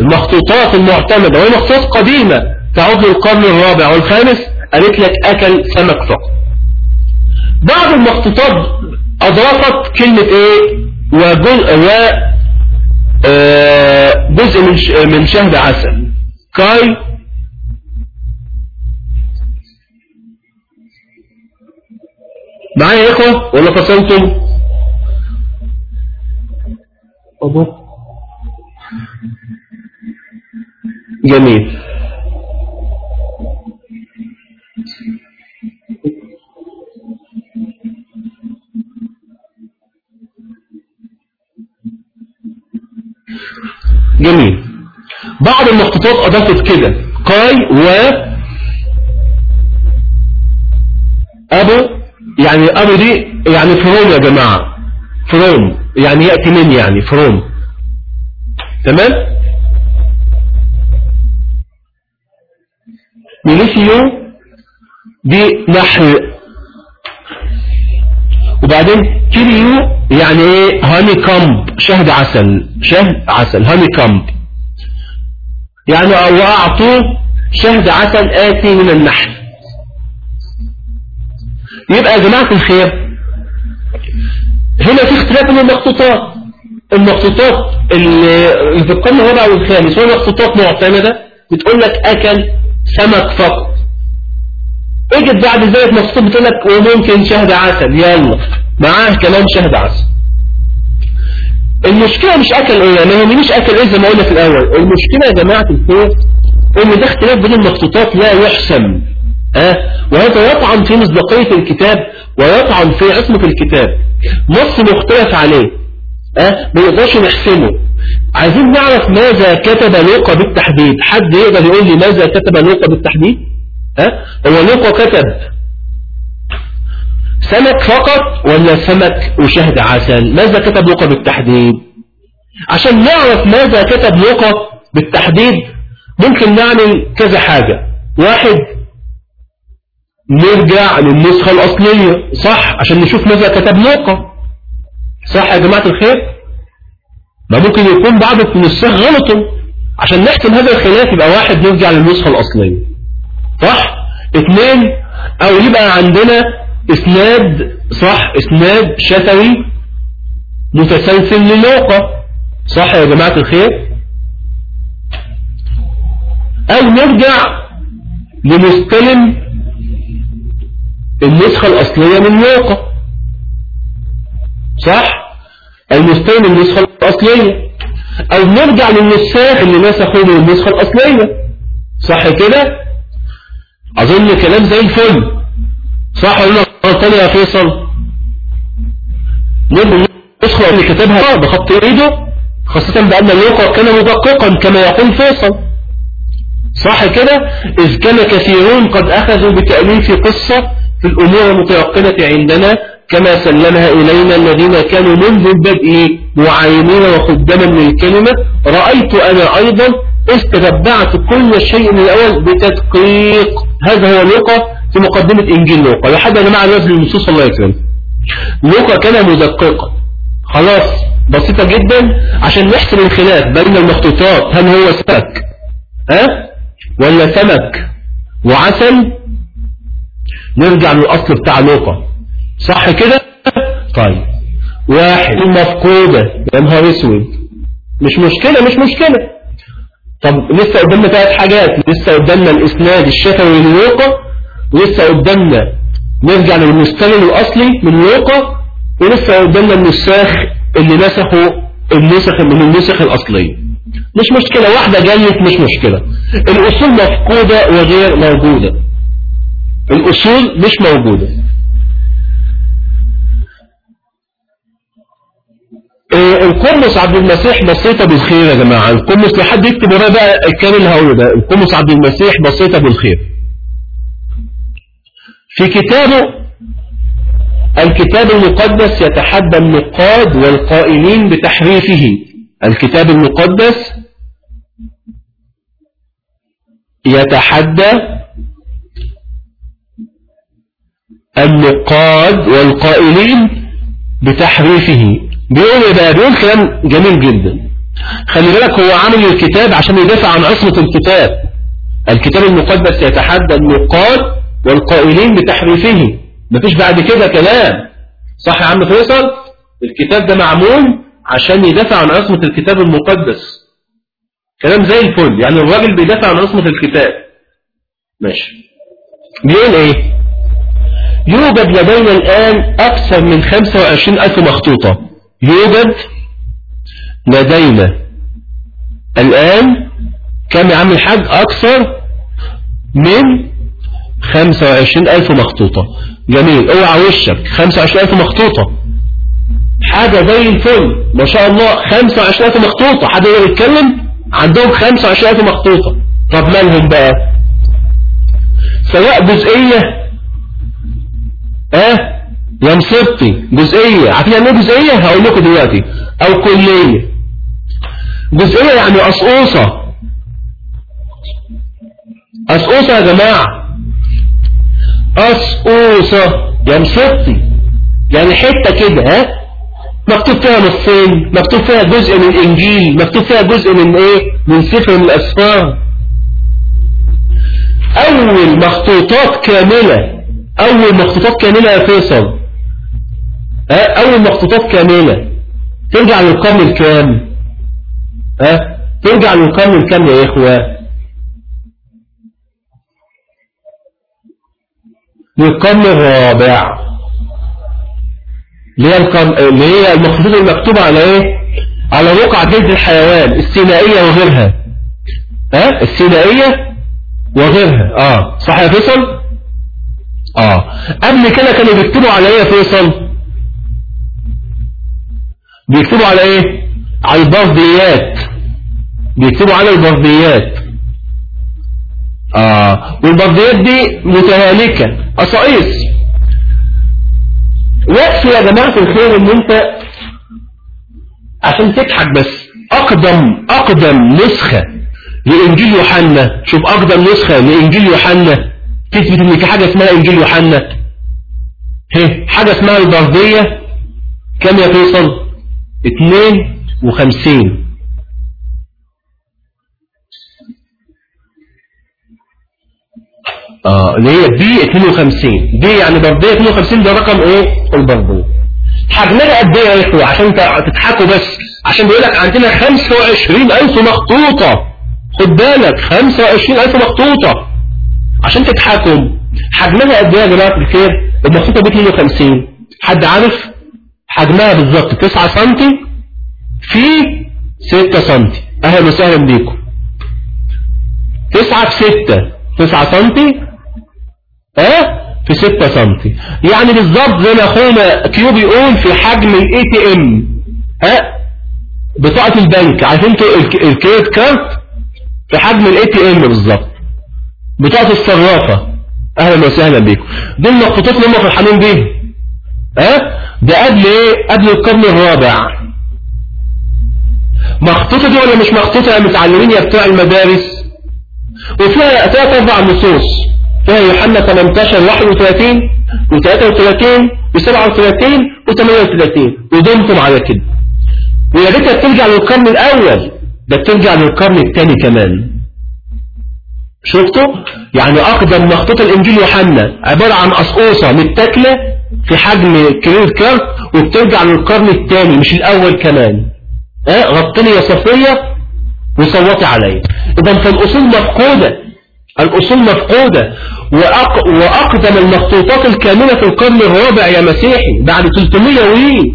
المخطوطات المعتمدة وهي مخطوطات قديمة تعود للقرن الرابع والخامس قالت لك أكل سمك فقط. بعض المخطوطات أضافت كلمة إيه؟ وجزء و آه، جزء من من شهد عسل. كاي؟ معايا يا إخوة؟ ولا فصلتم؟ أبو جميل. جميل. بعض المخطوطات أضافت كده. قاي و أبو يعني أبو دي يعني فروم يا جماعة. فروم. يعني يأتي من يعني فروم. تمام؟ ميليسيو دي نحو وبعدين كيريو يعني إيه؟ هاني كامب شهد عسل. شهد عسل. هاني كامب يعني واعطوه شهد عسل آتي من النحل. يبقى يا جماعة الخير. هنا في اختلاف من المخطوطات المخطوطات اللي في القرن الرابع والخامس وهي مخطوطات معتمدة. بتقول لك أكل سمك فقط. اجت بعد ذلك مخطوط بتقول لك وممكن شهد عسل. يلا. معاه كمان شهد عسل. المشكلة مش أكل إيه؟ ما يهمنيش أكل إيه زي ما قلنا في الأول. المشكلة يا جماعة الخير إن ده اختلاف بين المخطوطات لا يحسم. أه؟ وهذا يطعن في مصداقية الكتاب ويطعن في عصمة الكتاب. نص مختلف عليه أه؟ ما يقدرش نحسمه. عايزين نعرف ماذا كتب لوقا بالتحديد؟ حد يقدر يقول لي ماذا كتب لوقا بالتحديد؟ أه؟ هو لوقا كتب سمك فقط ولا سمك وشهد عسل؟ ماذا كتب لوقا بالتحديد؟ عشان نعرف ماذا كتب لوقا بالتحديد ممكن نعمل كذا حاجة. واحد نرجع للنسخة الأصلية صح؟ عشان نشوف ماذا كتب لوقا صح يا جماعة الخير؟ ما ممكن يكون بعض النسخ غلطوا. عشان نحسم هذا الخلاف يبقى واحد نرجع للنسخة الأصلية. صح؟ اثنين أو يبقى عندنا إسناد صح؟ إسناد شفوي متسلسل للوقا صح يا جماعة الخير؟ أو نرجع لمستلم النسخة الأصلية من لوقا صح؟ المستلم النسخة الأصلية. أو نرجع للنساخ اللي نسخوا من النسخة الأصلية. صح كده؟ أظن كلام زي الفل. صح ولا غلطان يا فيصل. نبدأ النسخة اللي كتبها بخط إيده خاصة بأن اللوقا كان مدققا كما يقول فيصل. صح كده؟ إذ كان كثيرون قد أخذوا بتأليف قصة في الأمور المتيقنة عندنا كما سلمها إلينا الذين كانوا منذ البدء معاينين وخدما للكلمة رأيت أنا أيضا استتبعت كل شيء من الأول بتدقيق. هذا هو لوقا في مقدمة إنجيل لوقا. لحد يا جماعة نزل النصوص الله يكرم لوقا كان مدققا خلاص بسيطة جدا. عشان نحسن الخلاف بين المخطوطات هل هو سمك؟ ها؟ ولا سمك؟ وعسل؟ نرجع للأصل بتاع لوقا. صح كده؟ طيب. واحد مفقودة. يا نهار أسود. مش مشكلة مش مشكلة. طب لسه قدامنا ثلاث حاجات. لسه قدامنا الإسناد الشفوي للوقا. ولسه قدامنا نرجع للمستند الأصلي من الوقا ولسه قدامنا النساخ اللي نسخوا النسخ من النسخ الاصليه مش مشكلة. واحدة جلت مش مشكلة. الأصول مفقودة وغير موجودة. الأصول مش موجودة. القمص عبد المسيح بسيطة بالخير يا جماعة. القمص لحد يكتب وراء بقى الكلام هقوله ده. القمص عبد المسيح بسيطة بالخير. في كتابه الكتاب المقدس يتحدى النقاد والقائلين بتحريفه. الكتاب المقدس يتحدى النقاد والقائلين بتحريفه. بيقول إيه بقى بيقول كلام جميل جدا. خلي بالك هو عامل الكتاب عشان يدافع عن عصمة الكتاب. الكتاب المقدس يتحدى النقاد والقائلين بتحريفه. مفيش بعد كده كلام. صح يا عم فيصل؟ الكتاب ده معمول عشان يدافع عن عصمة الكتاب المقدس. كلام زي الفل. يعني الراجل بيدافع عن عصمة الكتاب. ماشي. بيقول إيه؟ يوجد لدينا الآن أكثر من 25 ألف مخطوطة. يوجد لدينا الآن كم يا عم الحاج؟ أكثر من 25 ألف مخطوطة. جميل. اوعى وشك. 25 ألف مخطوطة. حاجة زي الفل. ما شاء الله. 25 ألف مخطوطة. حد يقدر يتكلم؟ عندهم 25 ألف مخطوطة. طب مالهم بقى؟ سواء جزئية آه يا جزئية. عارفين يعني إيه جزئية؟ هقول لكم دلوقتي. أو كلية جزئية يعني قصقوصة قصقوصة يا جماعة. قصقوصة يا يعني حتة كده ها؟ مكتوب فيها نصين. مكتوب فيها جزء من الانجيل مكتوب فيها جزء من إيه؟ من سفر من الأسفار. أول مخطوطات كاملة. أول مخطوطات كاملة يا فيصل. أول مخطوطات كاملة ترجع للقرن الكام؟ ها ترجع للقرن الكام يا إخوة؟ للقرن الرابع. اللي هي اللي هي المخطوطات المكتوبة على إيه على رقع جلد الحيوان السينائية وغيرها. ها السينائية وغيرها. آه صح يا فيصل؟ آه. قبل كده كانوا بيكتبوا على إيه يا فيصل؟ بيكتبوا على إيه؟ على البرديات بيكتبوا على البرديات آه. والبرديات دي متهالكة. قصائص يكفي يا جماعة الخير إن أنت عشان تضحك بس. أقدم أقدم نسخة لإنجيل يوحنا. شوف أقدم نسخة لإنجيل يوحنا. تثبت ان في حاجة اسمها إنجيل يوحنا. حاجة اسمها البردية كم اتنين وخمسين. آه اللي هي بي 52 دي يعني بردية 52 ده رقم إيه؟ البردية حجمها قد إيه يا إخوة؟ عشان تضحكوا بس. عشان بيقول لك عندنا 25000 مخطوطة. خد بالك 25000 مخطوطة. عشان تضحكوا حجمها قد إيه يا جماعة الخير المخطوطة ب 52 حد عارف حجمها بالظبط؟ 9 سم في 6 سم أهلا وسهلا بيكم. 9 في 6 9 سم ها في 6 سم يعني بالظبط زي ما أخونا كيو بيقول في حجم ال ATM ها بطاقة البنك. عارفين ال credit card في حجم ال ATM بالظبط. بطاقة الصرافة. أهلا وسهلا بيكم. دول اللي هم فرحانين بيهم. ها؟ ده قبل إيه؟ قبل القرن الرابع. مخطوطة دي ولا مش مخطوطة يا متعلمين يا بتوع المدارس. وفيها ثلاث أربع نصوص. فيها يوحنا 18 31 و33 و37 و38 ودمتم على كده. ويا ريتها بترجع للقرن الأول ده بترجع للقرن الثاني كمان. شفتوا؟ يعني أقدم مخطوطه الإنجيل يوحنا عبارة عن قصقوصه متاكلة في حجم كرير كارت وبترجع للقرن الثاني مش الأول كمان. آه غطني يا صفية وصوتي عليا. إذا فالأصول مفقودة. الأصول مفقودة. وأق... وأقدم المخطوطات الكاملة في القرن الرابع يا مسيحي بعد 300 وي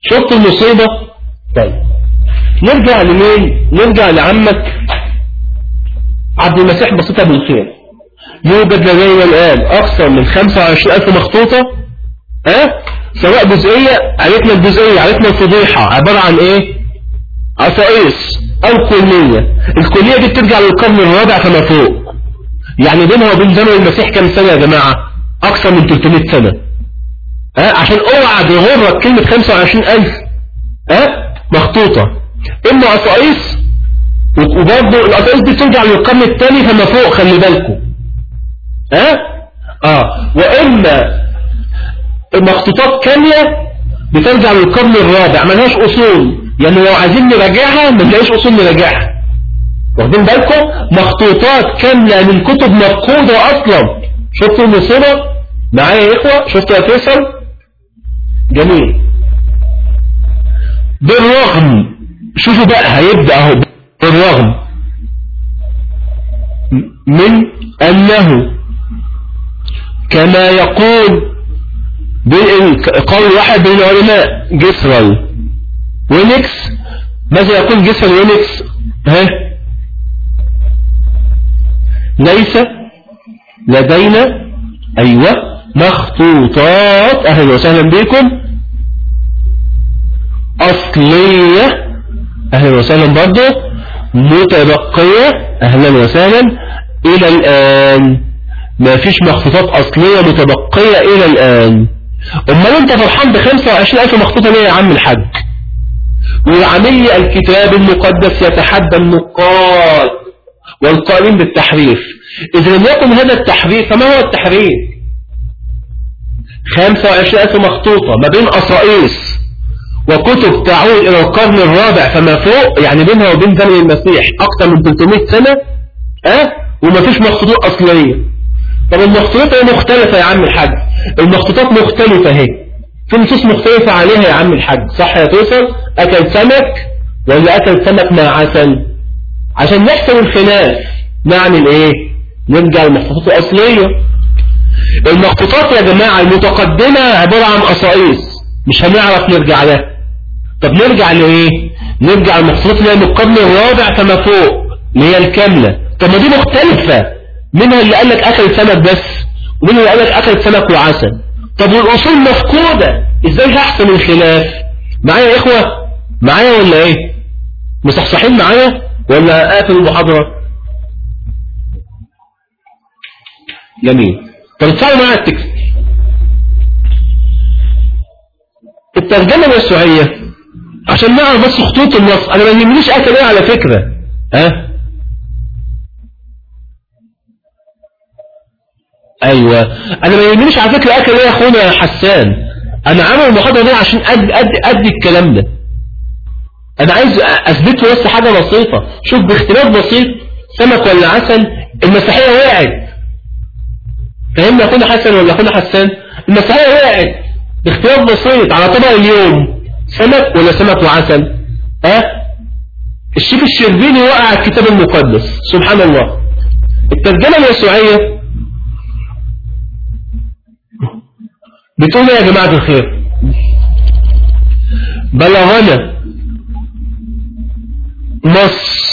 شفت المصيبة؟ طيب. نرجع لمين؟ نرجع لعمك. عبد المسيح بسيطه بالخير يوجد لدينا الآن أكثر من 25000 مخطوطة ها؟ سواء جزئية عرفنا الجزئية عرفنا الفضيحة. عبارة عن إيه؟ قصائص أو كلية الكلية دي بترجع للقرن الرابع فما فوق. يعني بينها وبين زمن المسيح كم سنة يا جماعة؟ أكثر من 300 سنة. ها؟ عشان أوعى تغرك كلمة 25000 ها؟ مخطوطة. إما قصائص وبرضه القصائص دي بترجع للقرن الثاني فما فوق خلي بالكم. ها؟ آه. وإما مخطوطات كاملة بترجع للقرن الرابع ملهاش أصول. يعني لو عايزين نراجعها ما نلاقيش أصول نراجعها. واخدين بالكم؟ مخطوطات كاملة من كتب مفقودة أصلا. شفتوا المصيبة معايا يا إخوة؟ شفتوا يا فيصل؟ جميل. بالرغم شوفوا بقى هيبدأ أهو. بالرغم من أنه كما يقول قول واحد من العلماء جسرال وينكس ماذا يقول جسرال وينكس ها؟ ليس لدينا أيوه مخطوطات. أهلا وسهلا بكم. أصلية. أهلا وسهلا برضه متبقية أهلا وسهلا إلى الآن. ما فيش مخطوطات أصلية متبقية إلى الآن. أمال أنت فرحان ب 25000 مخطوطة ليه يا عم الحاج؟ والعامل لي الكتاب المقدس يتحدى النقاد والقائلين بالتحريف. إذا لم يكن هذا التحريف فما هو التحريف؟ 25000 مخطوطة ما بين قصائص وكتب تعود إلى القرن الرابع فما فوق يعني بينها وبين زمن المسيح أكثر من 300 سنة أه؟ وما فيش مخطوطات أصلية. طب المخطوطات مختلفة يا عم الحاج. المخطوطات مختلفة أهي. في نصوص مختلفة عليها يا عم الحاج. صح يا توصل؟ أكل سمك ولا أكل سمك مع عسل؟ عشان نحسن الخلاف. نعمل إيه؟ نرجع المخطوطات الأصلية. المخطوطات يا جماعة المتقدمة عبارة عن قصائص مش هنعرف نرجع لها طب نرجع لإيه؟ نرجع المخطوطات اللي هي من القرن الرابع فما فوق اللي هي الكاملة. طب ما دي مختلفة. منها اللي قال لك أكل سمك بس ومنها اللي قال لك أكل سمك وعسل. طب والأصول مفقودة. إزاي هحسن الخلاف؟ معايا يا إخوة؟ معايا ولا إيه؟ مصحصحين معايا ولا قافل المحاضرة؟ جميل. طب اتفعلوا معايا التكست. الترجمة اليسوعية عشان نعرف بس خطوط النص. أنا ما يهمنيش اكل إيه على فكرة. ها؟ أيوه. أنا ما يهمنيش على فكرة اكل إيه يا أخونا حسان. أنا عامل المحاضرة دي عشان ادي ادي أدي الكلام ده. أنا عايز أثبت له بس حاجة بسيطة. شوف باختلاف بسيط سمك ولا عسل المسيحية وقعت. فهمنا أخونا حسن ولا أخونا حسان؟ المسيحية وقعت. باختلاف بسيط على طبق اليوم. سمك ولا سمك وعسل؟ ها؟ الشيخ الشربيني وقع الكتاب المقدس سبحان الله. الترجمة اليسوعية بتقول يا جماعة الخير؟ بلغنا نص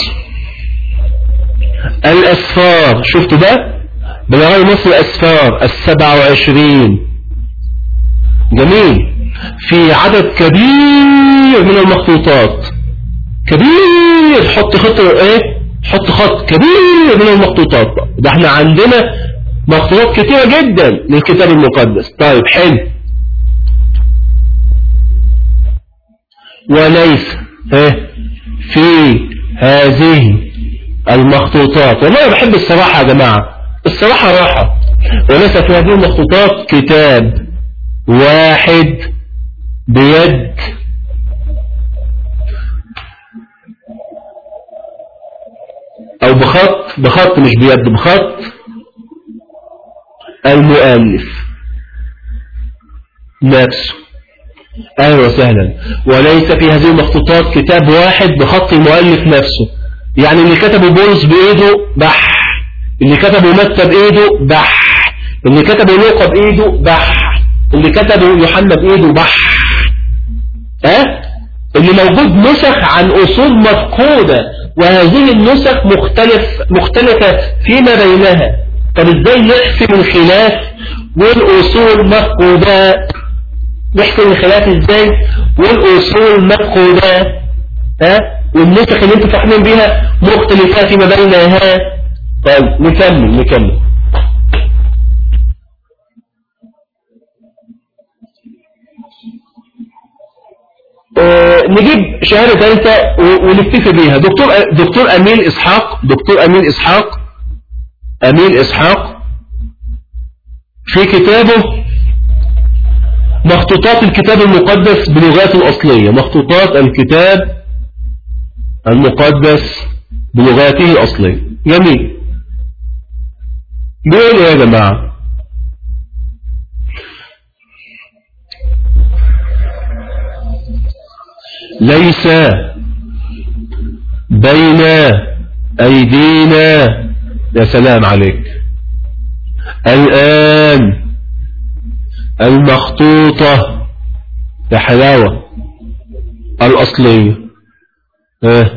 الأسفار. شفتوا ده؟ بلغنا نص الأسفار السبع وعشرين. جميل. في عدد كبير من المخطوطات. كبير. حط خط إيه؟ حط خط كبير من المخطوطات. ده إحنا عندنا مخطوطات كتيرة جدا للكتاب المقدس. طيب حلو. وليس إيه؟ في هذه المخطوطات. والله بحب الصراحة يا جماعة. الصراحة راحة. وليس في هذه المخطوطات كتاب واحد. بيد. أو بخط. بخط مش بيد بخط. المؤلف. نفسه. أهلا وسهلا. وليس في هذه المخطوطات كتاب واحد بخط المؤلف نفسه. يعني اللي كتبه بولس بإيده بح. اللي كتبه متى بايده بح. اللي كتبه لوقا بإيده بح. اللي كتبه يوحنا بإيده بح. ها؟ اللي موجود نسخ عن أصول مفقودة وهذه النسخ مختلف مختلفة فيما بينها. طب إزاي نحسم الخلاف والأصول مفقودات نحسم الخلاف إزاي والأصول مفقودات ها؟ والنسخ اللي أنتوا فاهمين بيها مختلفة فيما بينها. طيب نكمل نكمل. نجيب شهادة ثالثة ونكتفي بيها. دكتور دكتور أمين إسحاق دكتور أمين إسحاق أمين إسحاق في كتابه مخطوطات الكتاب المقدس بلغاته الأصلية. مخطوطات الكتاب المقدس بلغاته الأصلية. جميل. بيقول يا جماعة؟ ليس بين أيدينا يا سلام عليك. الآن المخطوطة يا حلاوة الأصلية. آه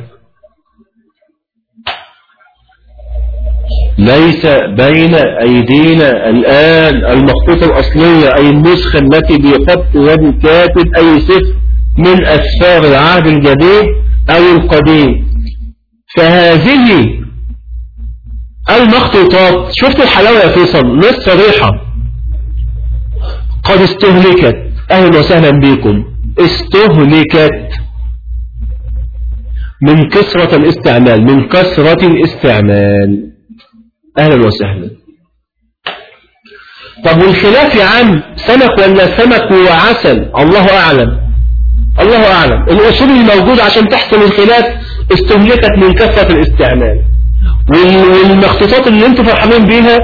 ليس بين أيدينا الآن المخطوطة الأصلية أي النسخة التي بيخط يد الكاتب أي سفر من أسفار العهد الجديد أو القديم. فهذه المخطوطات شفت الحلاوة يا فيصل؟ نص صريحة قد استهلكت. أهلا وسهلا بكم. استهلكت. من كسرة الاستعمال من كسرة الاستعمال. أهلا وسهلا. طب والخلاف عم سمك ولا سمك وعسل؟ الله أعلم. الله أعلم. الأصول الموجودة عشان تحسن الخلاف استهلكت من كثرة الاستعمال. والمخطوطات اللي أنتوا فرحانين بيها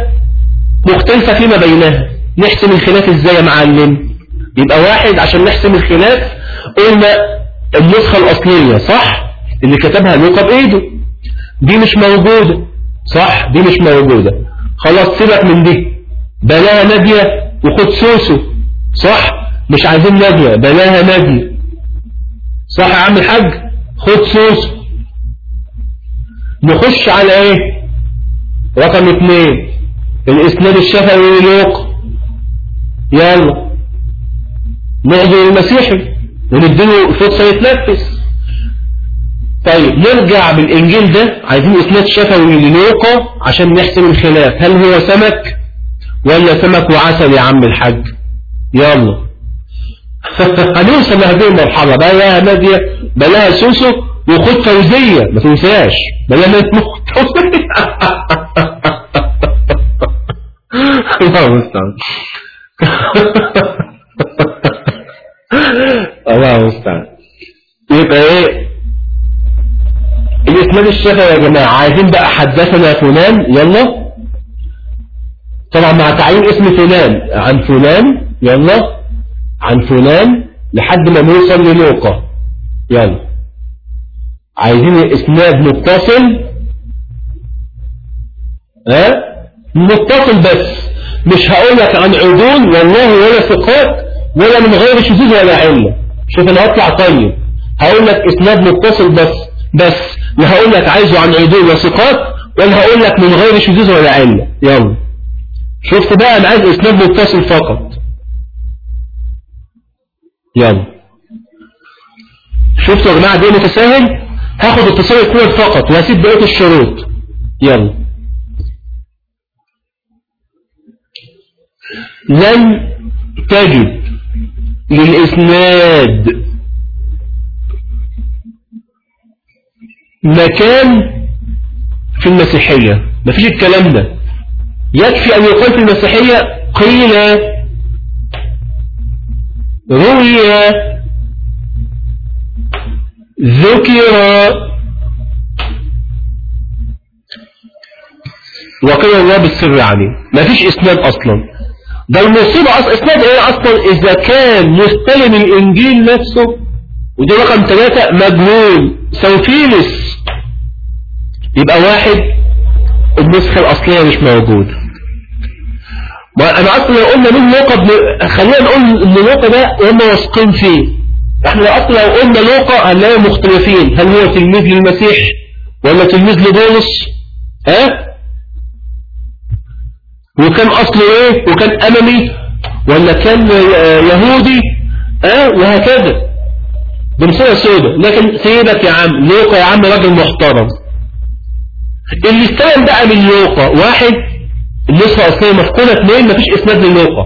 مختلفة فيما بينها. نحسم الخلاف إزاي يا معلم؟ يبقى واحد عشان نحسم الخلاف قلنا النسخة الأصلية صح؟ اللي كتبها لوقا بإيده دي مش موجودة صح؟ دي مش موجودة. خلاص سيبك من دي. بلاها نادية وخد سوسو صح؟ مش عايزين نادية بلاها نادية. صح يا عم الحاج؟ خد سوسو نخش على إيه؟ رقم اثنين الإسناد الشفوي لوق يلا. نعجل المسيحي ونديله فرصة يتنفس. طيب نرجع بالإنجيل ده. عايزين إسناد شفوي للوقا عشان نحسن الخلاف. هل هو سمك ولا سمك وعسل يا عم الحاج؟ يلا. هنوصل لهذه المرحلة بقى نادية بلاها سوسو وخد فوزية. ما تنساش. بلاها نموت الله المستعان. الله المستعان. يبقى إيه؟ الإسناد الشفوي يا جماعة. عايزين بقى حدثنا فلان. يلا. طبعا مع تعيين اسم فلان. عن فلان. يلا. عن فلان لحد ما نوصل للوقا يلا. عايزين الاسناد متصل؟ ها؟ متصل بس. مش هقول لك عن عدول والله ولا ثقات ولا من غير شذوذ ولا علة شوف أنا هطلع طيب هقول لك إسناد متصل بس. بس. لا هقول لك عايزه عن عدول وثقات ولا هقول لك من غير شذوذ ولا علة يلا. شفت بقى أنا عايز إسناد متصل فقط. يلا. شفتوا يا جماعة دي متساهل؟ هاخد اتصال الكود فقط وهسيب بقية الشروط. يلا. لن تجد للإسناد مكان في المسيحية. مفيش الكلام ده. يكفي أن يقال في المسيحية قيل روي ذكر وقيل الله بالسر عليه مفيش اسناد أصلا. ده المصيبة أصلا اسناد إيه أصلا؟ إذا كان مستلم الإنجيل نفسه ودي رقم ثلاثة مجنون سوفيلس. يبقى واحد النسخة الأصلية مش موجودة ما أنا أصلا قلنا مين لوقا. خلينا نقول إن لوقا ده هم واثقين فيه. إحنا أصلا لو قلنا لوقا هنلاقي مختلفين. هل هو تلميذ للمسيح ولا تلميذ لبولس؟ ها؟ أه؟ وكان اصله إيه؟ وكان أممي ولا كان يهودي؟ آه وهكذا. بمثلة سودة. لكن سيبك يا عم. لوقا يا عم راجل محترم. اللي استلم بقى من لوقا واحد النسخة أصلية مفقودة اثنين مفيش إسناد للوقا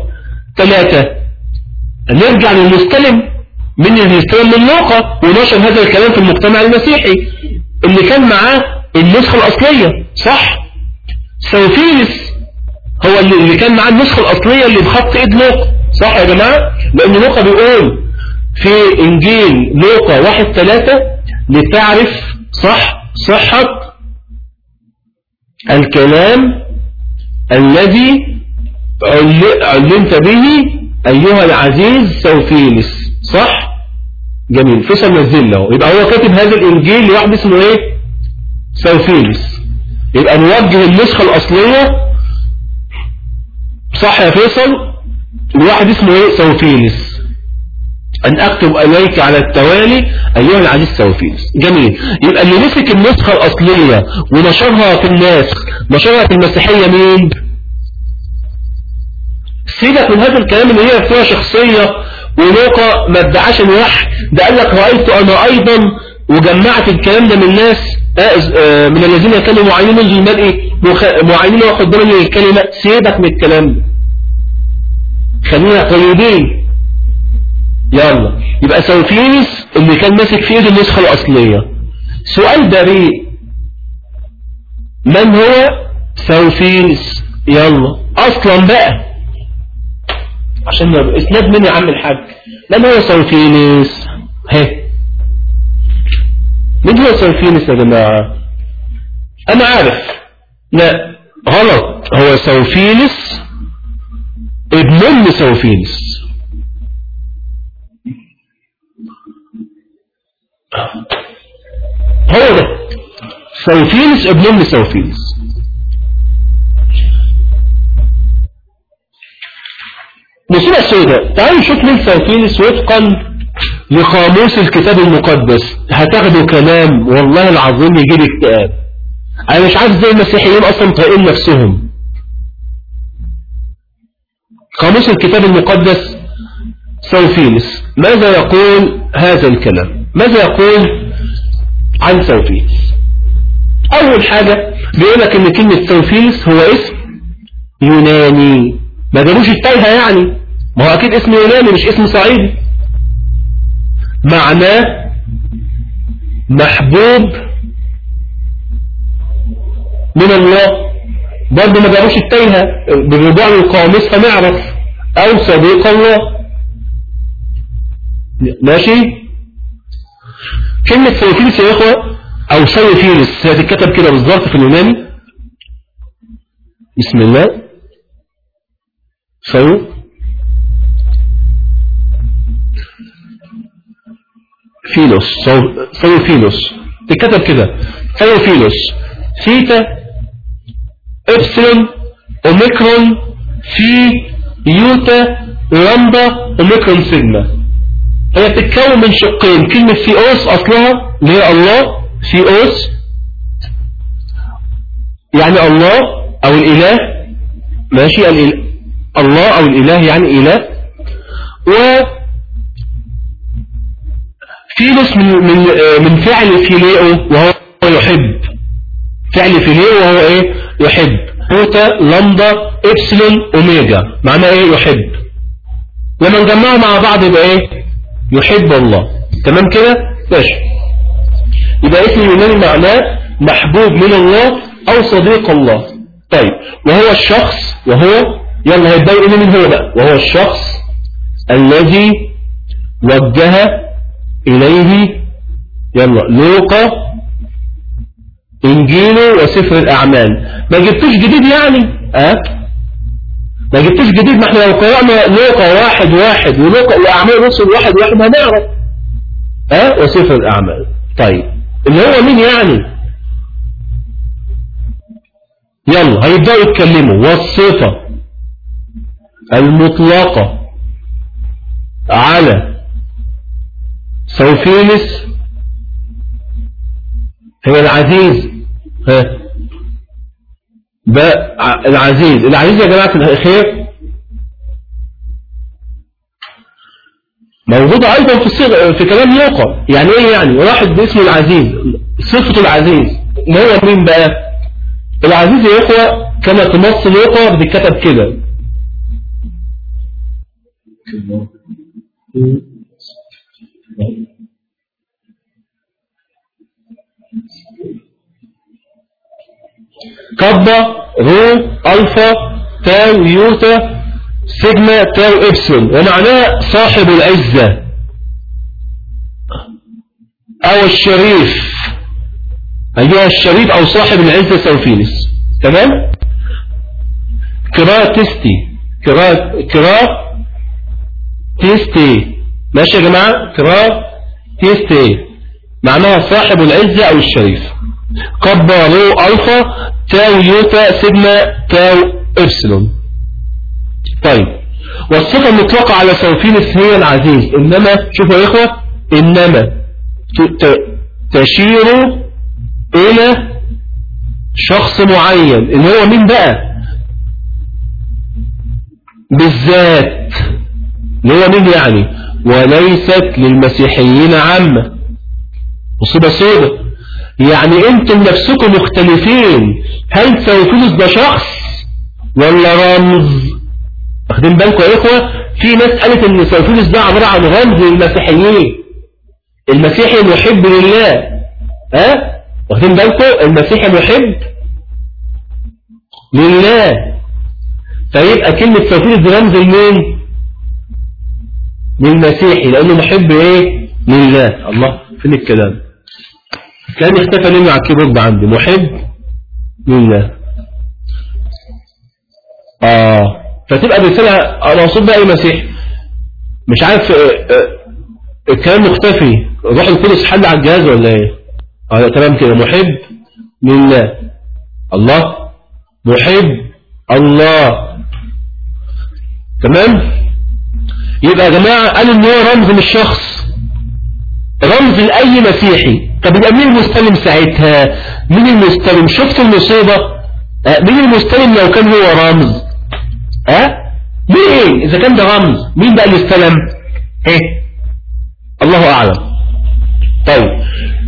ثلاثة نرجع للمستلم. من اللي يستلم من ونشر هذا الكلام في المجتمع المسيحي. اللي كان معاه النسخة الأصلية صح؟ سوفيلس هو اللي, اللي كان معاه النسخة الأصلية اللي بخط إيد لوقا صح يا جماعة؟ لأن لوقا بيقول في إنجيل لوقا واحد ثلاثة لتعرف صح صحة الكلام الذي علمت به أيها العزيز سوفيلس صح؟ جميل. فيصل له يبقى هو كاتب هذا الإنجيل لواحد اسمه إيه؟ سوفيلس يبقى نوجه النسخة الأصلية. صح يا فيصل؟ الواحد اسمه إيه؟ سوفيلس أن أكتب إليك على التوالي أيها العزيز سوفيلس جميل. يبقى اللي مسك النسخة الأصلية ونشرها في الناس نشرها في المسيحية مين؟ سيبك من هذا الكلام اللي هي فيها شخصية ولوقا ما ادعاش الوحي. ده قال لك رأيت أنا أيضا وجمعت الكلام ده من ناس من الذين كانوا معينين منذ المرء معينين وقدروا للكلمة سيبك من الكلام ده. خلينا طيبين. يلا. يبقى سوفينس اللي كان ماسك في ايده النسخة الأصلية. سؤال بريء. من هو سوفيلس يلا. أصلا بقى. عشان اسناد من يا عم الحاج. من هو سوفيلس ها. من هو سوفيلس يا جماعة؟ أنا عارف. لا. غلط. هو سوفيلس ابن أم سوفيلس هو ده. سوفيلس ابن أم سوفيلس. مصيبة سوداء تعالوا نشوف مين سوفيلس وفقا لقاموس الكتاب المقدس. هتاخدوا كلام والله العظيم يجيب اكتئاب. أنا مش عارف إزاي المسيحيين أصلا طايقين نفسهم. قاموس الكتاب المقدس سوفيلس. ماذا يقول هذا الكلام؟ ماذا يقول عن سوفيلس أول حاجة بيقول لك إن كلمة سوفيلس هو اسم يوناني. ما جابوش التايهة يعني. ما هو أكيد اسم يوناني مش اسم صعيدي معناه محبوب من الله. برضه ما جابوش التايهة. بالرجوع للقاموس هنعرف أو صديق الله. ماشي؟ كلمة سيوفيلس يا إخوة أو سيوفيلس هتتكتب كده بالظبط في اليوناني. بسم الله. سيو. فيلوس سيوفيلوس. تتكتب كده. سيوفيلوس. ثيتا إبسلون أوميكرون فاي يوتا لامدا أوميكرون سيجما. هي بتتكون من شقين. كلمة θεός أصلها اللي هي الله θεός يعني الله أو الإله. ماشي؟ الإله الله أو الإله يعني إله. و φίλος من من من فعل φιλέω وهو يحب. فعل φιλέω وهو إيه؟ يحب. يوتا لامدا إبسلون اوميجا معناه إيه؟ يحب. لما نجمعها مع بعض يبقى إيه؟ يحب الله. تمام كده؟ ماشي. يبقى اسم اليوناني معناه محبوب من الله أو صديق الله. طيب. وهو الشخص وهو يلا إيه من هو بقى؟ وهو الشخص الذي وجه إليه يلا لوقا انجيله وسفر الأعمال. ما جبتوش جديد يعني؟ آه ما جبتوش جديد ما إحنا لو قرأنا لوقا واحد واحد ولوقا واعمال رسل واحد واحد هنعرف آه وسفر الأعمال. طيب. اللي هو مين يعني؟ يلا هيبدأوا يتكلموا. والصفة المطلقة على سوفينس هي العزيز. ها؟ ده العزيز. العزيز يا جماعة الخير. موجودة أيضا في الصيغ في كلام لوقا يعني إيه يعني؟ واحد باسمه العزيز. صفة العزيز. اللي هو مين بقى؟ العزيز إخوة كما تمص لوقا بتتكتب كده. κάππα ρο άλφα ταυ ιώτα σίγμα ταυ έψιλον ومعناه صاحب العزة. أو الشريف. أيها الشريف أو صاحب العزة ثاوفيلس تمام؟ κράτιστε. κρά κράτιστε. ماشي يا جماعة؟ κράτιστε. معناها صاحب العزة أو الشريف. κάππα ρο άλφα ταυ ιώτα σίγμα ταυ έψιλον. طيب. والصفة المطلقة على ثاوفيلس هي العزيز إنما شوفوا يا إخوة إنما. تشير إلى شخص معين. اللي هو مين بقى؟ بالذات. اللي هو مين يعني؟ وليست للمسيحيين عامة. مصيبة سودة يعني أنتم نفسكم مختلفين. هل سوفينوس ده شخص ولا رمز؟ واخدين بالكم يا إخوة؟ في ناس قالت إن ثاوفيلس ده عبارة عن رمز للمسيحيين. المسيحي المحب لله. ها؟ واخدين بالكم؟ المسيحي المحب لله. فيبقى كلمة ثاوفيلس دي رمز لمين؟ للمسيحي. لأنه محب إيه؟ لله. الله فين الكلام؟ كان اختفى لنا على ال keyboard عندي محب لله آه. فتبقى الرسالة اقصد بقى إيه مسيح؟ مش عارف آه آه الكلام مختفي. الروح القدس حل على الجهاز ولا إيه؟ آه تمام كده. محب لله الله. محب الله. تمام؟ يبقى يا جماعة قالوا إن هو رمز مش شخص رمز لأي مسيحي. طب يبقى مين المستلم ساعتها؟ مين المستلم؟ شفت المصيبة؟ أه مين المستلم لو كان هو رمز؟ أه؟ مين إذا كان ده رمز مين بقى اللي استلم؟ إيه؟ الله أعلم. طيب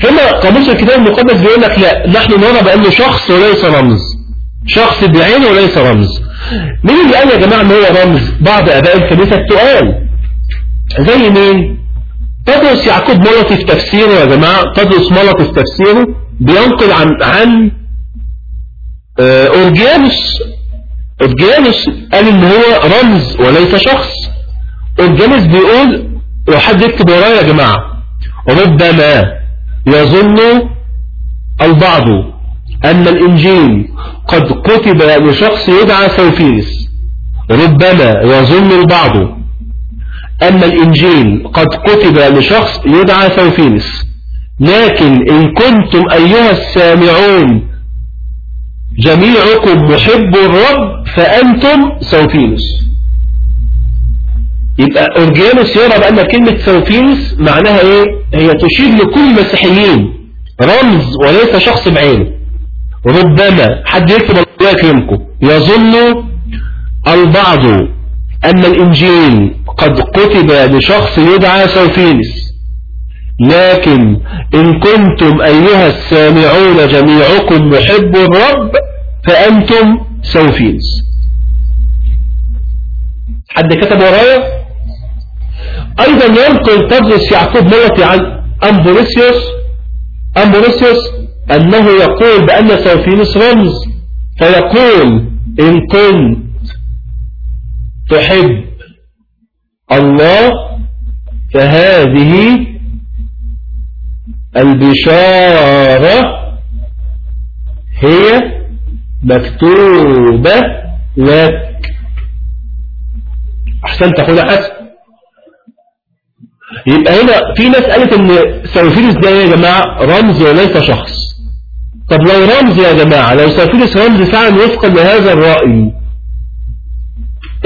هنا قاموس الكتاب المقدس بيقول لك لا نحن نرى بأنه شخص وليس رمز. شخص بعينه وليس رمز. مين اللي قال يا جماعة إن هو رمز؟ بعض أباء الكنيسة التقال. زي مين؟ تدرس يعقوب ملطي في تفسيره يا جماعة. تدرس ملطي في تفسيره بينقل عن عن أورجيانوس. أورجيانوس قال إن هو رمز وليس شخص. أورجيانوس بيقول لو حد يكتب ورايا يا جماعة ربما يظن البعض أن الإنجيل قد كتب لشخص يدعى سوفيرس ربما يظن البعض. أن الإنجيل قد كتب لشخص يدعى ثاوفيلس لكن إن كنتم أيها السامعون جميعكم محب الرب فأنتم ثاوفيلس يبقى أوريجانوس يرى بأن كلمة ثاوفيلس معناها إيه؟ هي تشير لكل المسيحيين رمز وليس شخص بعينه. ربما حد يكتب الله يكرمكم. يظن البعض أن الإنجيل قد كتب لشخص يدعى ثاوفيلس لكن إن كنتم أيها السامعون جميعكم محب الرب فأنتم ثاوفيلس حد كتب ورايا؟ أيضا ينقل تادرس يعقوب ملطي عن أمبروسيوس أمبروسيوس أنه يقول بأن ثاوفيلس رمز فيقول إن كنت تحب الله فهذه البشارة هي مكتوبة لك. أحسنت أخونا حسن. يبقى هنا في ناس قالت إن ثاوفيلس ده يا جماعة؟ رمز وليس شخص. طب لو رمز يا جماعة لو ثاوفيلس رمز فعلا وفقا لهذا الرأي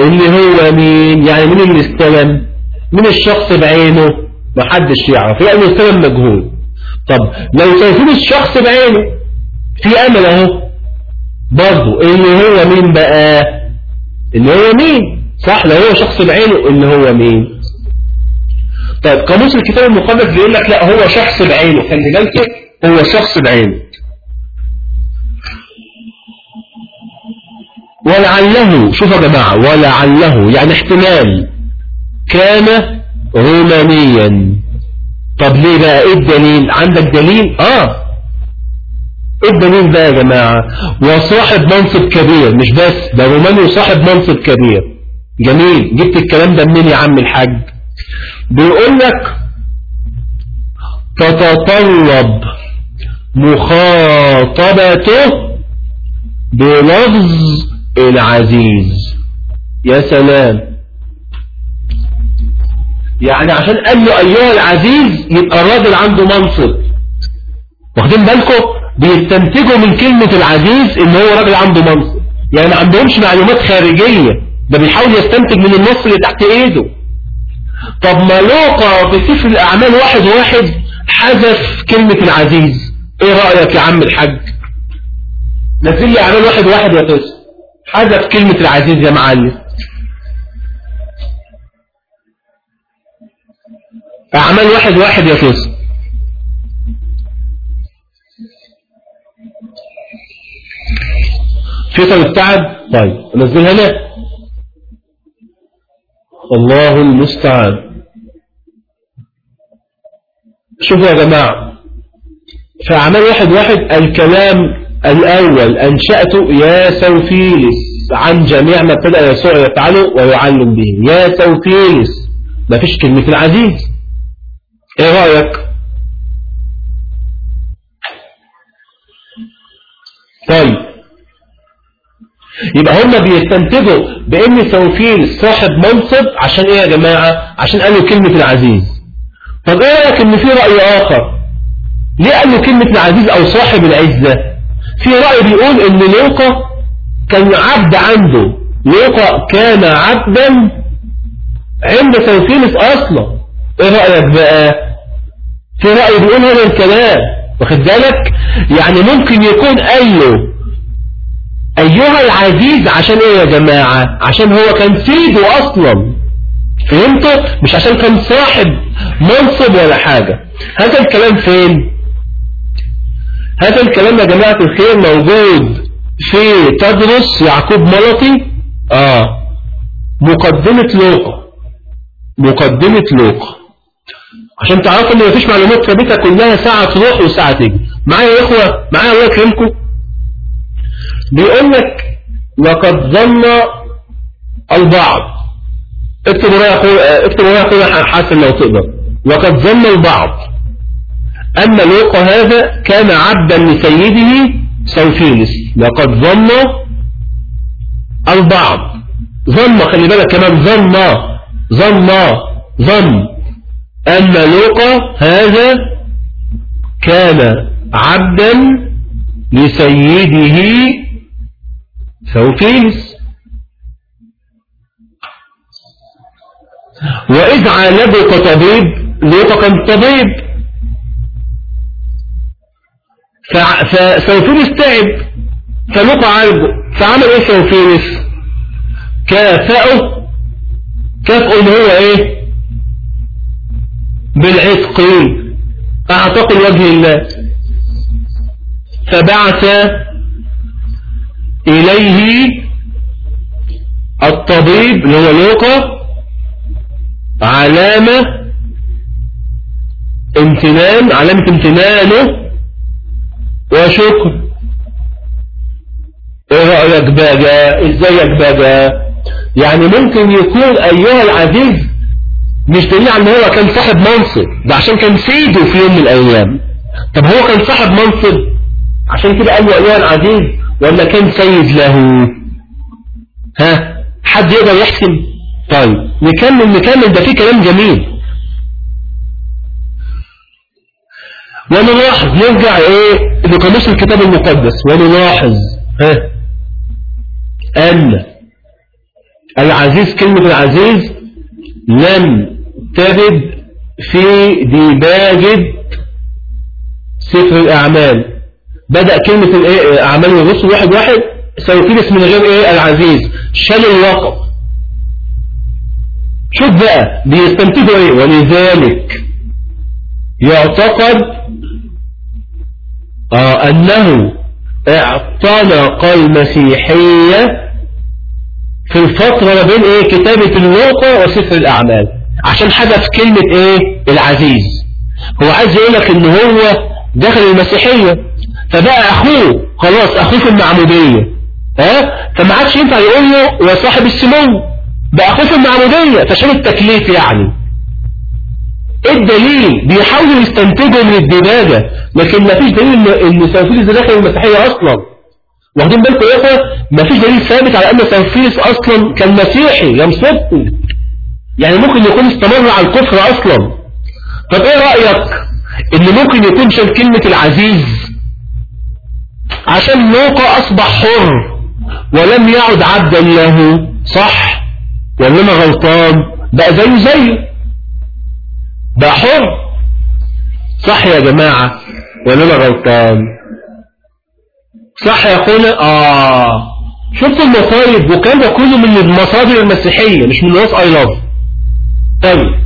اللي هو مين؟ يعني مين اللي استلم؟ مين الشخص بعينه؟ ما حدش يعرف. يعني استلم مجهول. طب لو ثاوفيلس شخص بعينه في أمل أهو. برضه اللي هو مين بقى؟ اللي هو مين؟ صح لو هو شخص بعينه اللي هو مين؟ طيب قاموس الكتاب المقدس بيقول لك لا هو شخص بعينه. خلي بالك هو شخص بعينه. ولعله شوف يا جماعة ولعله يعني احتمال كان رومانيا. طب ليه بقى؟ إيه الدليل؟ عندك دليل؟ آه. إيه الدليل بقى يا جماعة؟ وصاحب منصب كبير مش بس ده روماني وصاحب منصب كبير. جميل. جبت الكلام ده منين يا عم الحاج؟ بيقول لك تتطلب مخاطبته بلفظ العزيز. يا سلام. يعني عشان قال له أيها العزيز يبقى الراجل عنده منصب. واخدين بالكم؟ بيستنتجوا من كلمة العزيز إن هو راجل عنده منصب. يعني ما عندهمش معلومات خارجية. ده بيحاول يستنتج من النص اللي تحت إيده. طب ما لوقا في سفر الأعمال واحد واحد حذف كلمة العزيز. إيه رأيك يا عم الحاج؟ نزل لي أعمال واحد واحد يا قيس حذف كلمة العزيز يا معلم. أعمال واحد واحد يا قيس في طب التعب؟ طيب نزلها هنا. الله المستعان. شوفوا يا جماعة في أعمال واحد واحد الكلام الأول أنشأته يا ثاوفيلس عن جميع ما ابتدأ يسوع يفعله ويعلم به. يا ثاوفيلس ما فيش كلمة العزيز. إيه رأيك؟ طيب. يبقى هم بيستنتجوا بإن سوفيلس صاحب منصب عشان إيه يا جماعة؟ عشان قالوا كلمة العزيز. طب إيه رأيك إن في رأي آخر؟ ليه قالوا كلمة العزيز أو صاحب العزة؟ في رأي بيقول إن لوقا كان عبد عنده لوقا كان عبدا عند سوفيلس أصلا إيه رأيك بقى؟ في رأي بيقول هذا الكلام. واخد بالك؟ يعني ممكن يكون قال أيها العزيز عشان إيه يا جماعة؟ عشان هو كان سيده أصلا. فهمتوا؟ مش عشان كان صاحب منصب ولا حاجة. هذا الكلام فين؟ هذا الكلام يا جماعة الخير موجود في تدرس يعقوب ملطي؟ آه. مقدمة لوقا. مقدمة لوقا. عشان تعرفوا إن مفيش معلومات ثابتة كلها ساعة تروح وساعة تيجي معايا يا إخوة؟ معايا الله يكرمكم. بيقول لك لقد ظن البعض. اكتب ورايا اخويا اكتب ورايا أخويا حسن لو تقدر. وقد ظن البعض. أن لوقا هذا كان عبدا لسيده ثاوفيلس لقد ظن البعض. ظن خلي بالك كمان ظن ظن ظن أن لوقا هذا كان عبدا لسيده ثاوفيلس وإذ عالجه كطبيب لوقا كان طبيب فسوفيلس تعب. فلوقا عالجه فعمل إيه سوفيلس كافأه. كافأه اللي هو إيه؟ بالعتق. أعتق وجه الله. فبعث إليه الطبيب اللي هو لوقا علامة امتنان علامة امتنانه وشكر. إيه رأيك بقى ازيك بقى يعني ممكن يكون أيها العزيز مش دليل على إن هو كان صاحب منصب ده عشان كان سيده في يوم من الأيام. طب هو كان صاحب منصب؟ عشان كده قال له أيها العزيز ولا كان سيد له. ها؟ حد يقدر يحسم طيب نكمل نكمل ده فيه كلام جميل. ونلاحظ نرجع إيه؟ لقاموس الكتاب المقدس. ونلاحظ ها؟ أن العزيز كلمة العزيز لم ترد في ديباجة سفر الأعمال. بدأ كلمة الإيه؟ أعمال الرسل واحد واحد سوفيلس من غير إيه؟ العزيز. شال اللقب شوف بقى بيستنتجوا إيه؟ ولذلك يعتقد أنه اعتنق المسيحية في الفترة ما بين إيه؟ كتابة اللوقا وسفر الأعمال. عشان حدث كلمة إيه؟ العزيز. هو عايز يقول لك إن هو داخل المسيحية. فبقى أخوه. خلاص اخوه في المعمودية. ها؟ فما عادش ينفع يقول له يا صاحب السمو. بقى اخوه في المعمودية. فشال التكليف يعني. الدليل بيحاولوا يستنتجوا من الديباجة لكن ما فيش دليل ان ثاوفيلس داخل المسيحية أصلا. واخدين بالكم يا إخوة؟ ما فيش دليل ثابت على إن ثاوفيلس أصلا كان مسيحي صدق يعني ممكن يكون استمر على الكفر أصلا. طب إيه رأيك إن ممكن يكون شال كلمة العزيز؟ عشان لوقا أصبح حر ولم يعد عبدا له صح؟ ولا أنا غلطان؟ بقى زيه زيه. بقى حر. صح يا جماعة ولا أنا غلطان؟ صح يا أخونا؟ آه. شفت المصايب؟ وكان ده كله من المصادر المسيحية مش من ناس اي لاف طيب.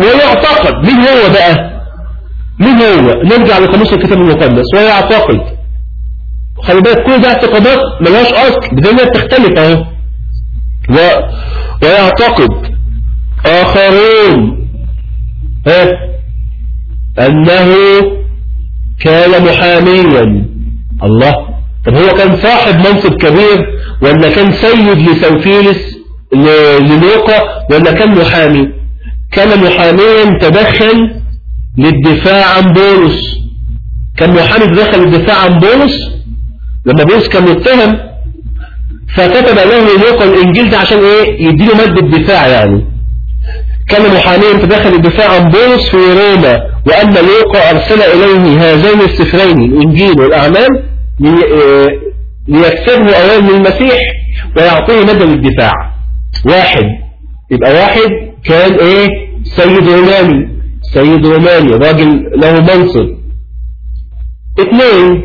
ويعتقد مين هو بقى؟ مين هو؟ نرجع لقاموس الكتاب المقدس. ويعتقد خلي بالك كل ده اعتقادات ملهاش أصل بدنا بتختلف أهو. و... ويعتقد آخرون ها أنه كان محاميا. الله. طب هو كان صاحب منصب كبير ولا كان سيد لسوفيلس للوقا ولا كان محامي؟ كان محاميا تدخل للدفاع عن بولس. كان محامي تدخل للدفاع عن بولس؟ لما بولس كان متهم فكتب له لوقا الإنجيل ده عشان إيه؟ يديله مادة الدفاع يعني. كان محاميا تدخل للدفاع عن بولس في روما وأما لوقا أرسل إليه هذين السفرين الإنجيل والأعمال ليكسبه أوامر المسيح ويعطيه مدى للدفاع. واحد. يبقى واحد كان إيه؟ سيد روماني. سيد روماني راجل له منصب. اثنين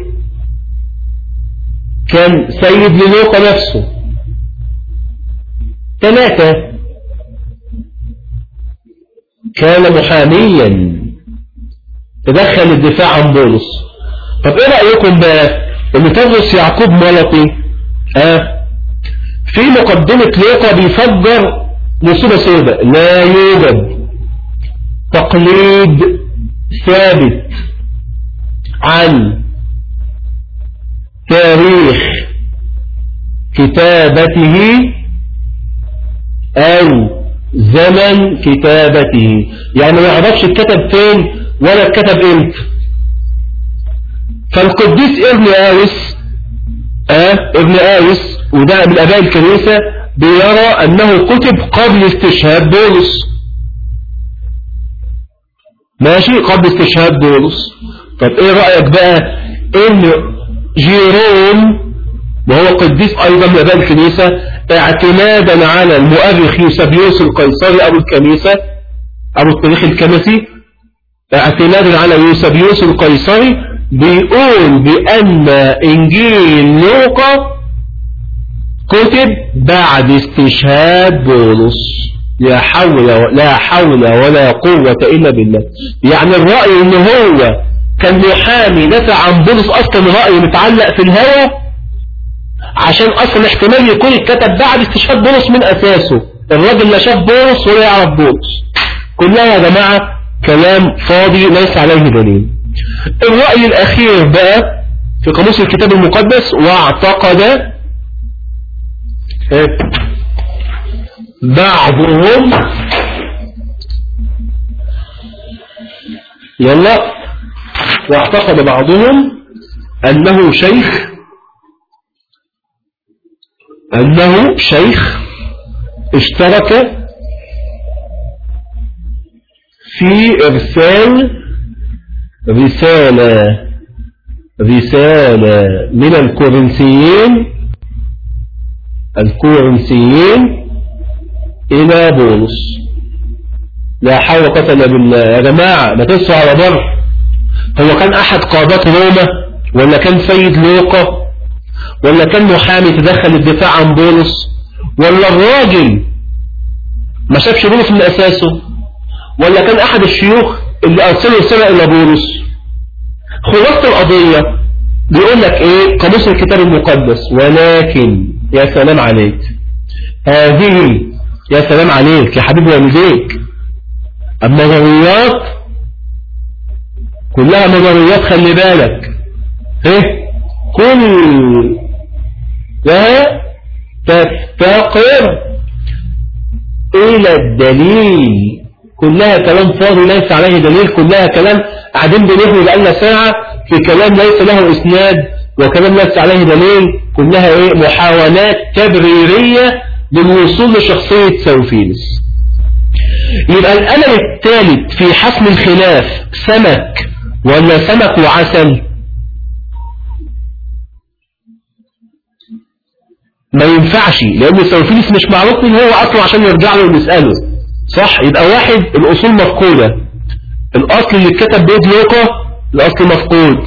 كان سيد للوقا نفسه. ثلاثة. كان محاميا. تدخل الدفاع عن بولس. طب إيه رأيكم بقى إن تدرس يعقوب ملطي آه. في مقدمة لوقا بيفجر مصيبة سوداء لا يوجد تقليد ثابت عن تاريخ كتابته أو زمن كتابته. يعني ما يعرفش الكتب فين ولا الكتب إمتى. فالقديس ابن آوس آه ابن آوس وده من أباء الكنيسة بيرى أنه كتب قبل استشهاد بولس. ماشي؟ قبل استشهاد بولس. طب إيه رأيك بقى إن جيروم وهو قديس أيضا من اباء الكنيسة اعتمادا على المؤرخ يوسبيوس القيصري أبو الكنيسة أبو التاريخ الكنسي اعتمادا على يوسبيوس القيصري بيقول بأن إنجيل لوقا كتب بعد استشهاد بولس. لا حول لا حول ولا قوة إلا بالله. يعني الرأي إن هو كان محامي دافع عن بولس أصلا رأي متعلق في الهوى عشان أصلا احتمال يكون اتكتب بعد استشهاد بولس من أساسه. الراجل لا شاف بولس ولا يعرف بولس. كلها يا جماعة كلام فاضي ليس عليه دليل. الرأي الأخير بقى في قاموس الكتاب المقدس واعتقد بعضهم يلا. واعتقد بعضهم أنه شيخ أنه شيخ اشترك في إرسال رسالة رسالة من الكورنثيين الكورنثيين إلى بولس. لا حول قتل بالله. يا جماعة ما تنسوا على بر. هو كان أحد قادات روما ولا كان سيد لوقا ولا كان محامي تدخل الدفاع عن بولس ولا الراجل ما شافش بولس من أساسه ولا كان أحد الشيوخ اللي أرسلوا رسالة إلى بولس. خلاصة القضية بيقول لك إيه؟ قاموس الكتاب المقدس. ولكن يا سلام عليك هذه يا سلام عليك يا حبيب والديك النظريات كلها نظريات خلي بالك. إيه؟ كل ده تفتقر إلى الدليل. كلها كلام فاضي ليس عليه دليل كلها كلام قاعدين بنهري بقالنا ساعة في كلام ليس له إسناد وكلام ليس عليه دليل. كلها إيه؟ محاولات تبريرية للوصول لشخصية ثاوفيلس يبقى الألم الثالث في حسم الخلاف سمك. ولا سمك وعسل ما ينفعش لأن ثاوفيلس مش معروف مين هو أصلا عشان يرجع له ونسأله صح يبقى واحد الأصول مفقودة. الأصل اللي اتكتب بيد لوقا الأصل مفقود.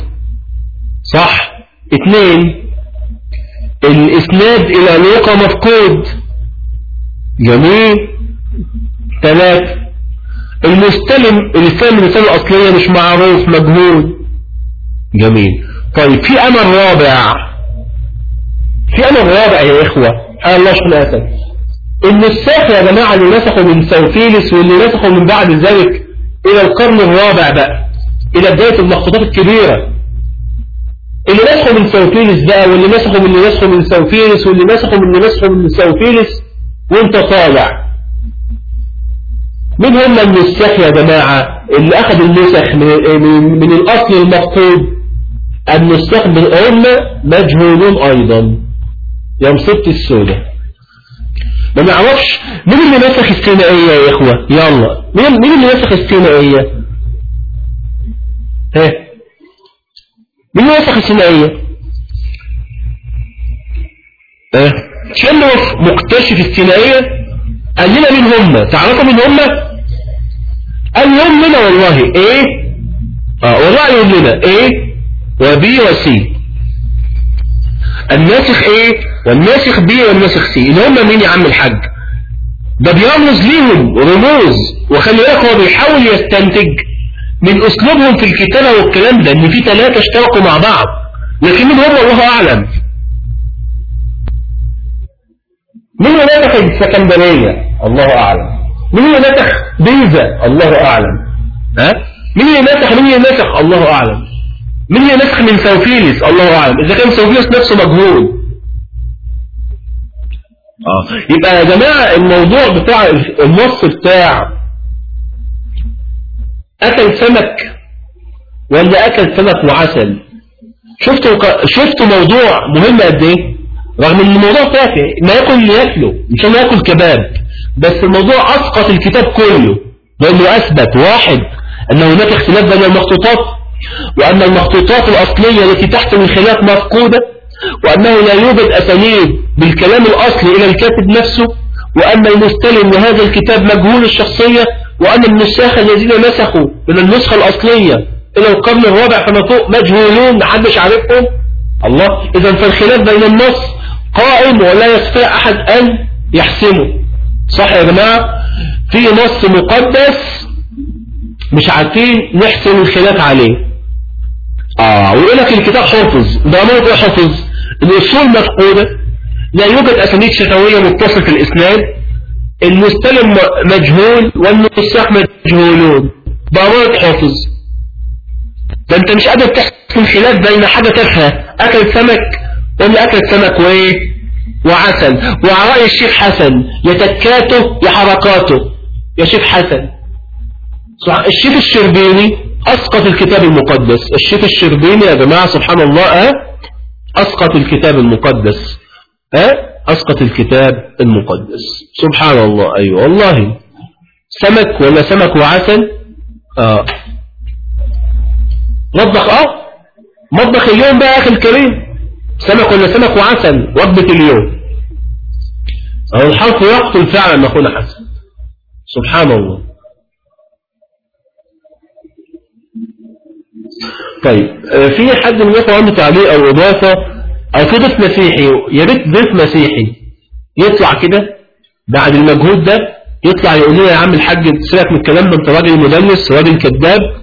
صح. اثنين الإسناد إلى لوقا مفقود. جميل. ثلاثة المستلم الاستلم الرسالة الأصلية مش معروف مجهول جميل. طيب في أمر رابع. في أمر رابع يا إخوة. قال الله سبحانه النساخ يا جماعة اللي نسخوا من ثاوفيلس واللي نسخوا من بعد ذلك إلى القرن الرابع بقى إلى بداية المخطوطات الكبيرة. اللي نسخوا من ثاوفيلس بقى واللي نسخوا من اللي نسخوا من ثاوفيلس واللي نسخوا من اللي نسخوا من ثاوفيلس وانت طالع من هم النساخ يا جماعة اللي أخذوا النسخ من, من, من الأصل المفقود النساخ هم مجهولون أيضا. يا مصيبة السودة. ما نعرفش مين اللي نسخ السينائية يا إخوة؟ يلا. مين, مين اللي نسخ السينائية ها؟ مين اللي نسخ السينائية ها؟ شنوف مكتشف السينائية قال لنا مين هم تعرفوا مين هم قال يوم لنا والله A آه والله يوم لنا A و B و C الناسخ A والناسخ B والناسخ C اللي هم مين يا عم الحاج؟ ده بيرمز ليهم رموز. وخلي بالك هو بيحاول يستنتج من أسلوبهم في الكتابة والكلام ده إن في ثلاثة اشتركوا مع بعض. لكن من هم؟ الله أعلم. مين اللي نسخ السكندرية؟ الله أعلم. مين اللي نسخ بيزا. الله أعلم. ها؟ مين اللي نسخ مين اللي نسخ الله أعلم. مين اللي نسخ من سوفيلس الله أعلم. إذا كان سوفيلس نفسه مجهول. آه. يبقى يا جماعة الموضوع بتاع النص بتاع أكل سمك ولا أكل سمك وعسل. شفتوا شفتوا موضوع مهم قد إيه؟ رغم إن الموضوع تافه. ما ياكل اللي ياكله مش ما ياكل كباب. بس الموضوع أسقط الكتاب كله لأنه أثبت واحد أن هناك اختلاف بين المخطوطات وأن المخطوطات الأصلية التي تحت الخلاف مفقودة وأنه لا يوجد أسانيد بالكلام الأصلي إلى الكاتب نفسه وأن المستلم لهذا الكتاب مجهول الشخصية وأن النساخ الذين نسخوا من النسخة الأصلية إلى القرن الرابع فما فوق مجهولون محدش عارفهم. الله اذا فالخلاف بين النص قائم ولا يستطيع أحد أن يحسمه. صح يا جماعة؟ في نص مقدس مش عارفين نحسن الخلاف عليه. آه ويقول لك الكتاب حافظ ده موت إيه حافظ الأصول مفقودة. لا يوجد أسانيد شفوية متصل في الإسناد. المستلم مجهول والنساخ مجهولون. موت حافظ ده أنت مش قادر تحسن خلاف بين حاجة تافهة. أكل سمك. ولا أكل سمك وإيه؟ وعسل. وعراء الشيخ حسن. يا تكاته يا حركاته يا شيخ حسن. الشيخ الشربيني أسقط الكتاب المقدس. الشيخ الشربيني يا جماعة سبحان الله؟ أسقط الكتاب المقدس؟ أسقط الكتاب المقدس. سبحان الله. أيوة. والله. سمك ولا سمك وعسل؟ آه. مطبخ آه. مطبخ اليوم بقى أخي الكريم. سمك ولا سمك وعسل؟ وجبة اليوم. أو الحرف يقتل فعلا أخونا حسن. سبحان الله. طيب في حد من يقوى عنده تعليق أو إضافة؟ أو في ضيف مسيحي؟ يا ريت ضيف مسيحي يطلع كده بعد المجهود ده يطلع يقول لنا يا عم الحاج سيبك من الكلام ده أنت راجل مدلس راجل كذاب.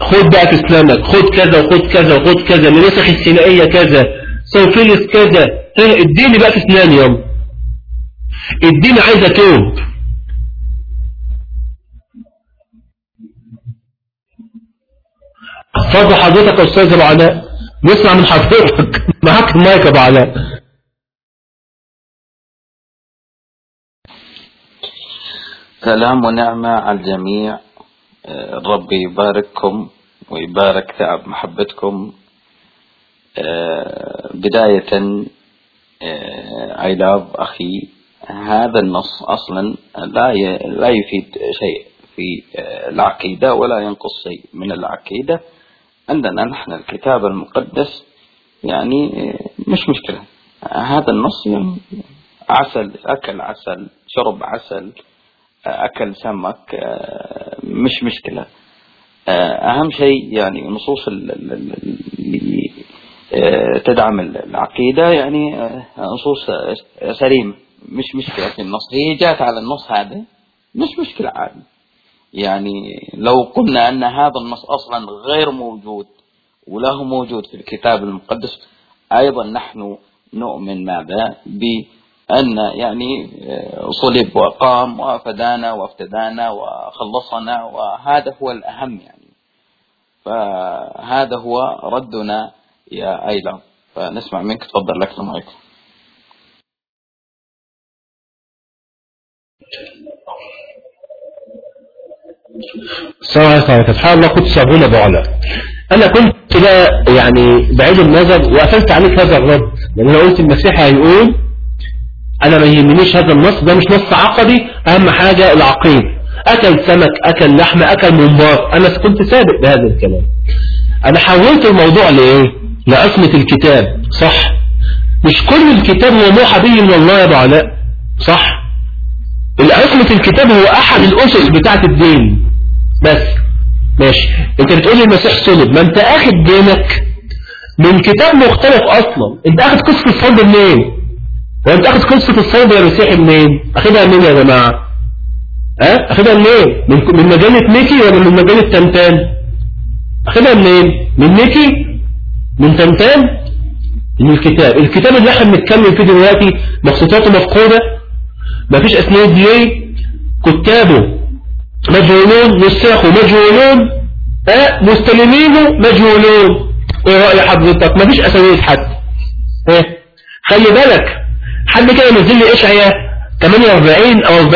خد بقى في اسلامك خد كذا وخد كذا وخد كذا اللي نسخ السينائية كذا سوفيلس كذا. اديني بقى في اسناني يلا اديني عايز اتوب. اتفضل حضرتك يا أستاذ ابو علاء نسمع من حضرتك. معاك المايك يا أبو علاء. سلام ونعمة على الجميع. الرب يبارككم ويبارك تعب محبتكم. بداية I love أخي. هذا النص أصلا لا لا يفيد شيء في العقيدة ولا ينقص شيء من العقيدة. عندنا نحن الكتاب المقدس يعني مش مشكلة. هذا النص يعني عسل أكل عسل شرب عسل أكل سمك مش مشكلة. أهم شيء يعني نصوص اللي تدعم العقيدة يعني نصوص سليمة مش مشكلة. في النص هي جاءت على النص هذا مش مشكلة عادي. يعني لو قلنا أن هذا النص أصلا غير موجود وله موجود في الكتاب المقدس أيضا نحن نؤمن ماذا؟ بأن يعني صلب وقام وفدانا وافتدانا وخلصنا وهذا هو الأهم يعني. فهذا هو ردنا يا أيلا فنسمع منك تفضل لك المايك السلام عليكم. سبحان الله كنت صابون أبو علاء أنا كنت بقى يعني بعيد النظر وقفلت عليك هذا الرد لأن أنا قلت المسيح هيقول أنا ما يهمنيش هذا النص ده مش نص عقدي أهم حاجة العقيد. أكل سمك أكل لحمة أكل ممبار. أنا كنت سابق بهذا الكلام. أنا حولت الموضوع لإيه؟ لعصمة الكتاب. صح. مش كل الكتاب هو موحى به من الله يا أبو علاء. صح. العصمة الكتاب هو أحد الأسس بتاعت الدين. بس. ماشي. أنت بتقول لي المسيح صلب. ما أنت اخد دينك من كتاب مختلف أصلا. أنت اخد قصة الصلب منين؟ وأنت اخد قصة الصلب يا مسيحي منين؟ اخدها منين يا جماعة؟ ها؟ اخدها منين؟ من من مجلة ميكي ولا من مجلة تنتان؟ اخدها منين؟ من ميكي؟ من تنتان؟ من الكتاب. الكتاب اللي إحنا بنتكلم فيه دلوقتي مخطوطاته مفقودة. مفيش اسناد ليه كتابه مجهولون. نساخه مجهولون. أه مستلمينه مجهولون. إيه رأي حضرتك؟ مفيش أسانيد حد إيه؟ خلي بالك. حد كده ينزل لي اشعياء 48 أو 40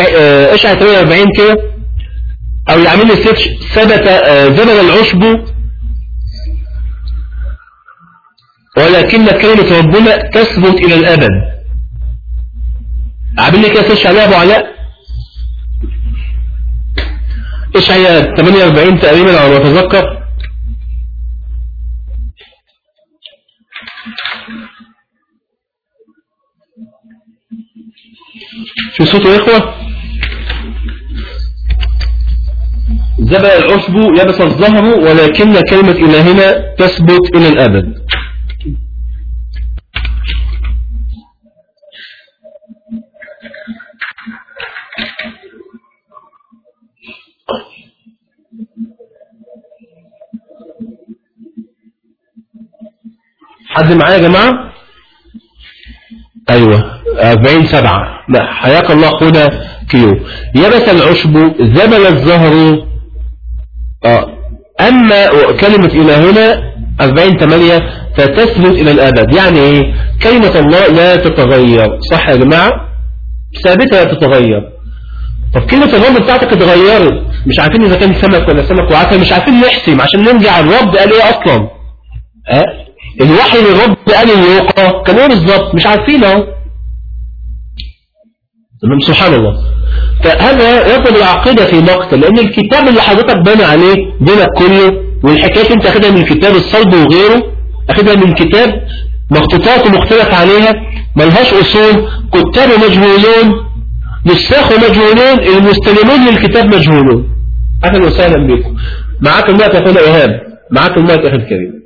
اشعياء 48 كده؟ أو يعمل لي search ثبت آه زمن العشب. ولكن كلمة ربنا تثبت إلى الأبد. عامل لي كده search عليها أبو علاء. إشعياء 48 تقريبا على ما أتذكر في صوت يا إخوة زبل العشب يبس الظهر ولكن كلمة إلهنا تثبت إلى الأبد. حد معايا يا جماعة؟ أيوه. 40 سبعة. لا حياك الله. اخونا كيو. يبس العشب زبل الزهر. آه أما كلمة إلى هنا 40 8 فتثبت إلى الابد يعني إيه؟ كلمة الله لا تتغير. صح يا جماعة؟ ثابتة لا تتغير. طب كلمة الرب بتاعتك اتغيرت. مش عارفين إذا كان سمك ولا سمك وعسل مش عارفين نحسم عشان نرجع الرب قال إيه أصلا؟ آه الوحي اللي الرب قال اليوقع كان إيه بالظبط مش عارفين أهو. سبحان الله. فهذا يطلب العقيدة في مقتل لأن الكتاب اللي حضرتك بنى عليه دينك كله والحكاية انت أخدها من كتاب الصلب وغيره أخدها من كتاب مخطوطات مختلف عليها ملهاش أصول كتاب مجهولون نساخ مجهولون المستلمون للكتاب مجهولون. أهلا وسهلا بكم. معاك الماء يا أخونا إيهاب معاك الماء يا أخي الكريم.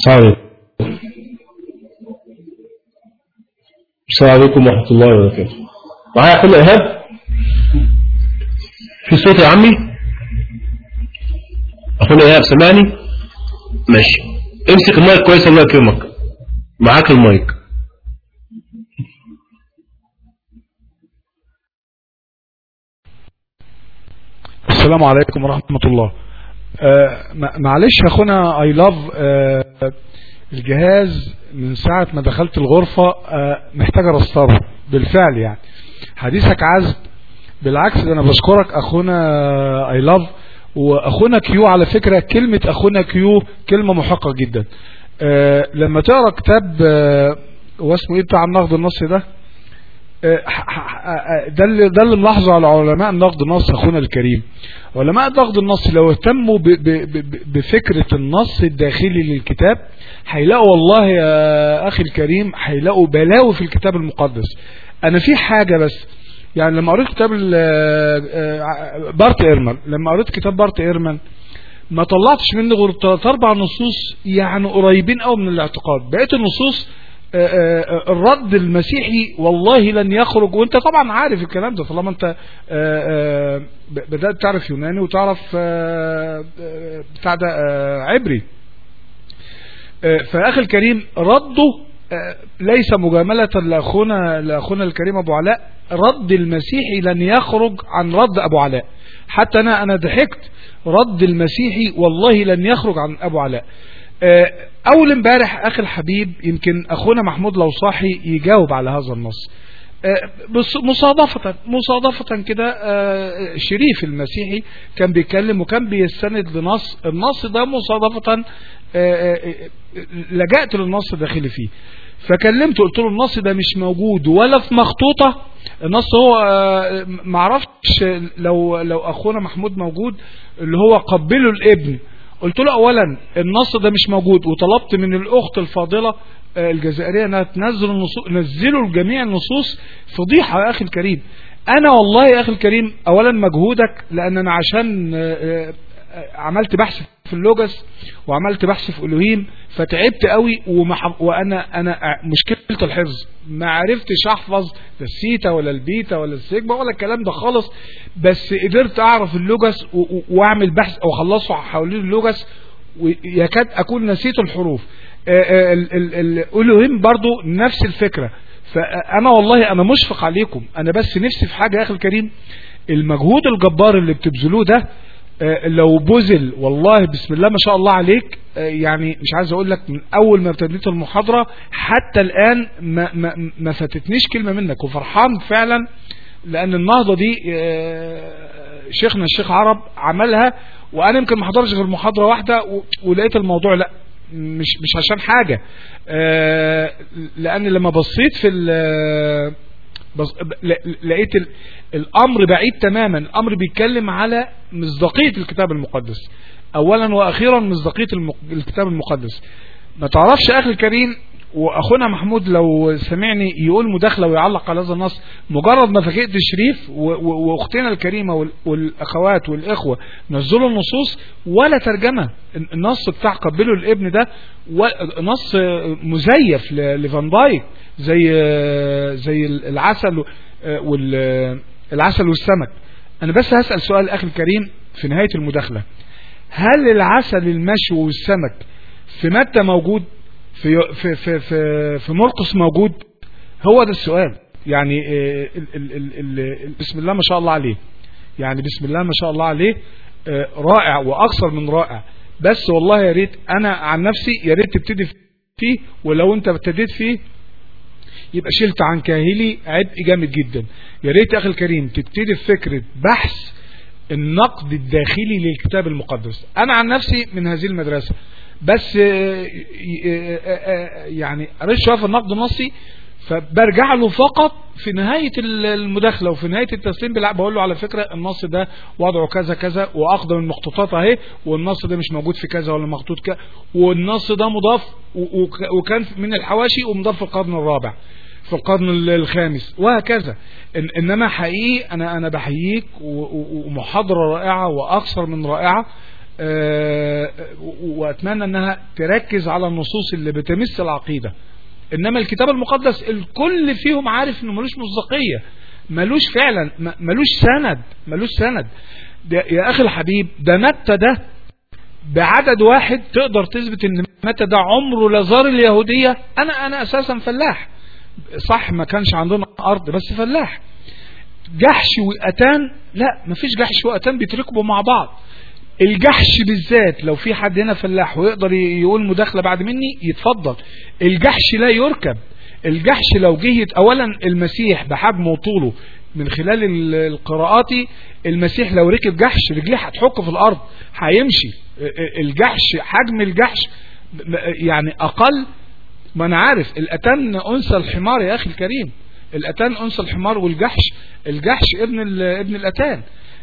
السلام السلام عليكم ورحمة الله وبركاته. معايا أخونا إيهاب؟ في صوت يا عمي؟ أخونا إيهاب سمعني؟ ماشي. امسك المايك كويس الله يكرمك. معاك المايك. السلام عليكم ورحمة الله. معلش يا أخونا I love آه الجهاز من ساعة ما دخلت الغرفة آه محتاج أرستره بالفعل يعني. حديثك عذب بالعكس ده أنا بشكرك أخونا I love وأخونا كيو على فكرة كلمة أخونا كيو كلمة محقة جدا. آه لما تقرأ كتاب آه واسمه إيه بتاع النقد النصي ده؟ آه، آه، ده اللي ده اللي ملاحظه على علماء النقد النص أخونا الكريم. علماء النقد النص لو اهتموا بفكرة النص الداخلي للكتاب هيلاقوا والله يا أخي الكريم هيلاقوا بلاوي في الكتاب المقدس. أنا في حاجة بس يعني لما قريت كتاب ال- آه، بارت إيرمان لما قريت كتاب بارت إيرمان ما طلعتش منه غير ثلاث أربع نصوص يعني قريبين قوي من الاعتقاد. بقيه النصوص آه، آه، الرد المسيحي والله لن يخرج. وانت طبعا عارف الكلام ده طالما انت آه، آه، ب- بدأت تعرف يوناني وتعرف آه، آه، بتاع ده آه، عبري. آه، فاخي الكريم رده آه، ليس مجاملة لأخونا لأخونا الكريم أبو علاء. رد المسيحي لن يخرج عن رد أبو علاء. حتى أنا أنا ضحكت. رد المسيحي والله لن يخرج عن أبو علاء. آه، أول امبارح أخي الحبيب يمكن أخونا محمود لو صاحي يجاوب على هذا النص. آه، بص- مصادفة مصادفة كده آه، شريف المسيحي كان بيتكلم وكان بيستند لنص. النص ده مصادفة لجأت للنص الداخلي فيه. فكلمته قلت له النص ده مش موجود ولا في مخطوطة. النص هو معرفش لو لو أخونا محمود موجود اللي هو قبله الابن. قلت له اولا النص ده مش موجود وطلبت من الأخت الفاضلة آه، الجزائرية إنها تنزل النصوص نزلوا لجميع النصوص فضيحة يا أخي الكريم. أنا والله يا أخي الكريم اولا مجهودك لأن أنا عشان آه، آه، عملت بحث في اللوجس وعملت بحث في الوهيم فتعبت قوي. وأنا أنا مشكلة الحفظ. ما عرفتش أحفظ لا السيتا ولا البيتا ولا السيجما ولا الكلام ده خالص بس قدرت أعرف اللوجس و... و- وأعمل بحث أو أخلصه حوالين اللوجس ويكاد أكون نسيت الحروف. آه، آه، ال- ال- ال- الوهيم برضو نفس الفكرة. فأنا والله أنا مشفق عليكم. أنا بس نفسي في حاجة يا أخي الكريم المجهود الجبار اللي بتبذلوه ده لو بذل والله بسم الله ما شاء الله عليك آه، يعني مش عايز أقول لك من أول ما ابتديت المحاضرة حتى الآن ما ما ما فاتتنيش كلمة منك وفرحان فعلا لأن النهضة دي آه، شيخنا الشيخ عرب عملها وأنا يمكن ما حضرش غير محاضرة واحدة و- ولقيت الموضوع لأ مش مش عشان حاجة آه، لأن لما بصيت في ل- لقيت ال- الأمر بعيد تماما. الأمر بيتكلم على مصداقية الكتاب المقدس. اولا وأخيرا مصداقية الكتاب المقدس. ما تعرفش أخي الكريم وأخونا محمود لو سمعني يقول مداخلة ويعلق على هذا النص. مجرد ما فاجئت شريف وأختنا الكريمة وال- والأخوات والإخوة نزلوا النصوص ولا ترجمة. النص بتاع قبلوا الابن ده نص مزيف لفان دايك. زي زي العسل والعسل والسمك. أنا بس هسأل سؤال أخي الكريم في نهاية المداخلة. هل العسل المشوي والسمك في متى موجود في في في في, في مرقس موجود؟ هو ده السؤال. يعني آه، ال ال ال ال بسم الله ما شاء الله عليه. يعني بسم الله ما شاء الله عليه آه، رائع وأكثر من رائع. بس والله يا ريت أنا عن نفسي يا ريت تبتدي فيه ولو أنت ابتديت فيه يبقى شلت عن كاهلي عبء جامد جدا. يا ريت يا أخي الكريم تبتدي في فكرة بحث النقد الداخلي للكتاب المقدس. أنا عن نفسي من هذه المدرسة بس آه، آه، آه، يعني قريت شوية في النقد النصي فبرجع له فقط في نهاية المداخلة وفي نهاية التسليم بقول له على فكرة النص ده وضعه كذا كذا وأقدم المخطوطات أهي والنص ده مش موجود في كذا ولا مخطوط كذا والنص ده مضاف وكان من الحواشي ومضاف في القرن الرابع. في القرن ال- الخامس وهكذا. إن إنما حقيقي أنا أنا بحييك و- و- ومحاضرة رائعة وأكثر من رائعة. آه، و- وأتمنى إنها تركز على النصوص اللي بتمس العقيدة. إنما الكتاب المقدس الكل فيهم عارف إنه ملوش مصداقية ملوش فعلا ملوش سند ملوش سند. يا أخي الحبيب ده متى ده؟ بعدد واحد تقدر تثبت إن متى ده عمره لا زار اليهودية؟ أنا أنا أساسا فلاح. صح ما كانش عندنا أرض بس فلاح. جحش واتان لا مفيش جحش واتان بيتركبوا مع بعض. الجحش بالذات لو في حد هنا فلاح ويقدر يقول مداخلة بعد مني يتفضل. الجحش لا يركب. الجحش لو جهت اولا المسيح بحجمه وطوله من خلال ال- القراءات المسيح لو ركب جحش رجليه هتحك في الأرض هيمشي. الجحش حجم الجحش يعني أقل ما أنا عارف الاتان أنثى الحمار يا أخي الكريم. الاتان أنثى الحمار والجحش. الجحش ابن ابن الأتان.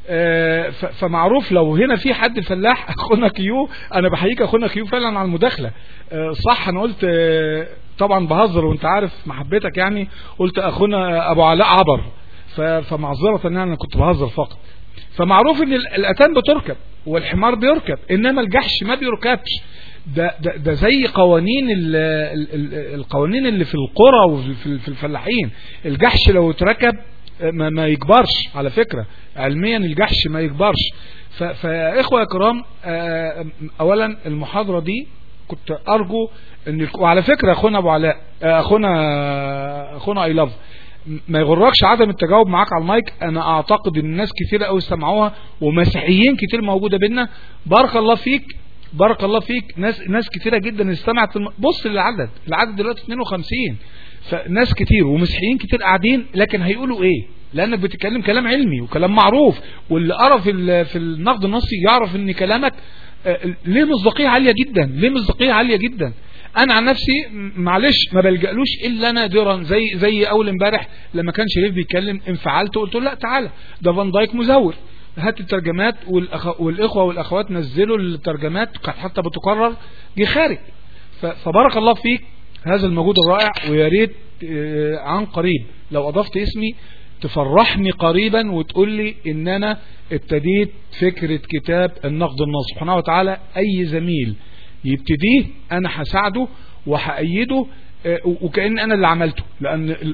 آه، فمعروف لو هنا في حد فلاح اخونا كيو أنا بحييك اخونا كيو فعلا على المداخلة. آه، صح أنا قلت آه، طبعا بهزر وأنت عارف محبتك يعني. قلت أخونا أبو علاء عبر. فمعذرة يعني أنا كنت بهزر فقط. فمعروف إن ال- الاتان بتركب والحمار بيركب إنما الجحش ما بيركبش. ده, ده, ده زي قوانين ال ال ال القوانين اللي في القرى وفي في- في الفلاحين. الجحش لو اتركب ما, ما يكبرش على فكرة. علميا الجحش ما يكبرش. ف- فيا اخوة يا كرام آه، اولا المحاضرة دي كنت أرجو إن وعلى فكرة أخونا أبو علاء آه، أخونا أخونا اي لاف ما يغركش عدم التجاوب معاك على المايك. أنا أعتقد إن الناس كتير قوي سمعوها ومسيحيين كتير موجودة بينا. بارك الله فيك. بارك الله فيك ناس ناس كتيرة جدا استمعت. بص للعدد العدد دلوقتي 52 فناس كتير ومسيحيين كتير قاعدين لكن هيقولوا إيه؟ لانك بتتكلم كلام علمي وكلام معروف واللي قرأ في في النقد النصي يعرف إن كلامك آه، ليه مصداقية عالية جدا؟ ليه مصداقية عالية جدا؟ أنا عن نفسي معلش ما بلجألوش إلا نادرا زي زي أول إمبارح لما كان شريف بيتكلم انفعلت قلت له لا تعالى ده فان دايك مزور. هات الترجمات والأخ... والإخوة والأخوات نزلوا الترجمات حتى بتكرر جه خارج. ف... فبارك الله فيك هذا المجهود الرائع ويا ريت آه، عن قريب. لو أضفت اسمي تفرحني قريبا وتقول لي إن أنا ابتديت فكرة كتاب النقد النص سبحانه وتعالى أي زميل يبتديه أنا هساعده وهأيده وكأن أنا اللي عملته.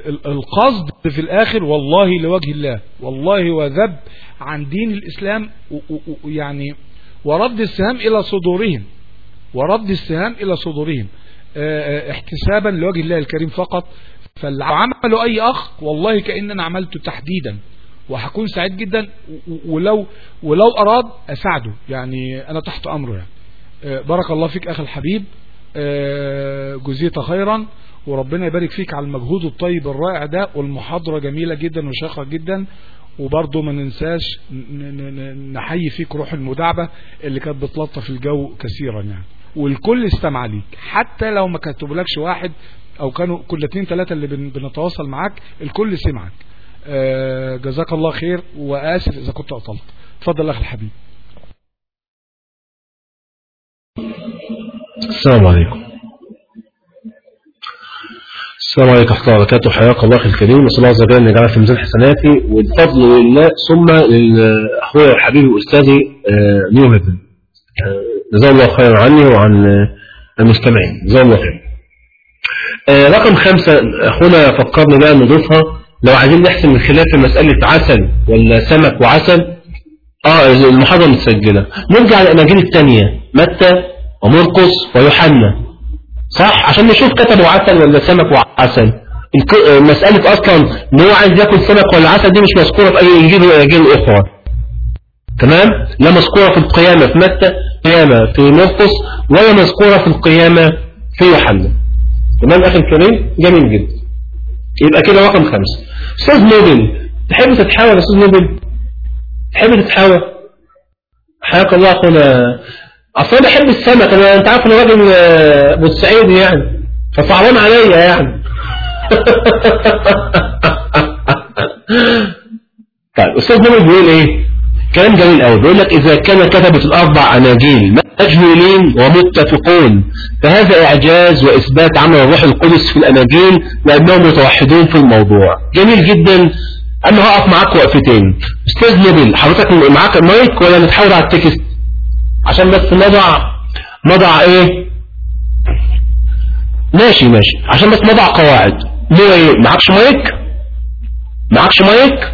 ال- القصد في الآخر والله لوجه الله والله وذب عن دين و- ويعني ورد السهام إلى صدورهم. ورد السهام إلى صدورهم. آه، آه، احتسابا لوجه الله الكريم فقط. فاللي عمله أي أخ والله كأن أنا عملته تحديدا. وهكون سعيد جدا ولو ولو أراد أساعده. يعني أنا تحت أمره يعني. آه، بارك الله فيك أخي الحبيب. آه، جزيت خيرا وربنا يبارك فيك على المجهود الطيب الرائع ده والمحاضرة جميلة جدا وشاقة جدا. وبرضه ما ننساش نحيي فيك روح المداعبة اللي كانت بتلطف الجو كثيرا يعني. والكل استمع ليك. حتى لو ما كتبولكش واحد أو كانوا كل اتنين تلاتة اللي بن- بنتواصل معاك الكل سمعك. آه، جزاك الله خير وآسف إذا كنت أطلت. اتفضل أخي الحبيب. السلام عليكم. السلام عليكم ورحمة الله وبركاته. حياك الله أخي الكريم. وصلى الله عز وجل أن في ميزان حسناتي والفضل لله. ثم لأخويا حبيبي وأستاذي آه، نيو هيفن آه، جزاه الله خيرا عني وعن آه، المستمعين. جزاه الله خير رقم خمسة أخونا فكرني بقى نضيفها لو عايزين نحسم الخلاف في مسألة عسل ولا سمك وعسل آه المحاضرة متسجلة. نرجع للأناجيل الثانية متى؟ ومرقس ويوحنا. صح؟ عشان نشوف كتبوا عسل ولا سمك وعسل. مسألة أصلا إن هو عايز ياكل سمك ولا عسل دي مش مذكورة في أي إنجيل من أناجيل الأخرى تمام؟ لا مذكورة في القيامة في متى؟ قيامة في مرقس ولا مذكورة في القيامة في يوحنا. تمام أخي الكريم؟ جميل جدا. يبقى كده رقم خمسة أستاذ نوبل تحب تتحاور أستاذ نوبل؟ تحب تتحاور؟ حياك الله أخونا. أصلا بحب السمك أنا أنت عارف أنا راجل آه، بورسعيدي يعني. فصعبان عليا يعني. طيب أستاذ نوبل بيقول إيه؟ كلام جميل قوي بيقول لك إذا كان كتبة الأربع أناجيل مجهولين ومتفقون؟ فهذا إعجاز وإثبات عمل الروح القدس في الأناجيل لأنهم متوحدون في الموضوع. جميل جدا. أنا هقف معاك وقفتين. أستاذ نوبل حضرتك معاك المايك ولا نتحاول على ال text؟ عشان بس نضع نضع إيه؟ ماشي ماشي. عشان بس نضع قواعد. ليه؟ إيه معكش مايك؟ معكش مايك؟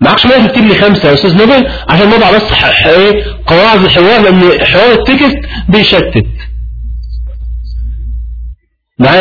معكش مايك؟ تكتب لي خمسة يا أستاذ نوبل. عشان نضع بس إيه؟ قواعد الحوار لأن حوار ال text بيشتت.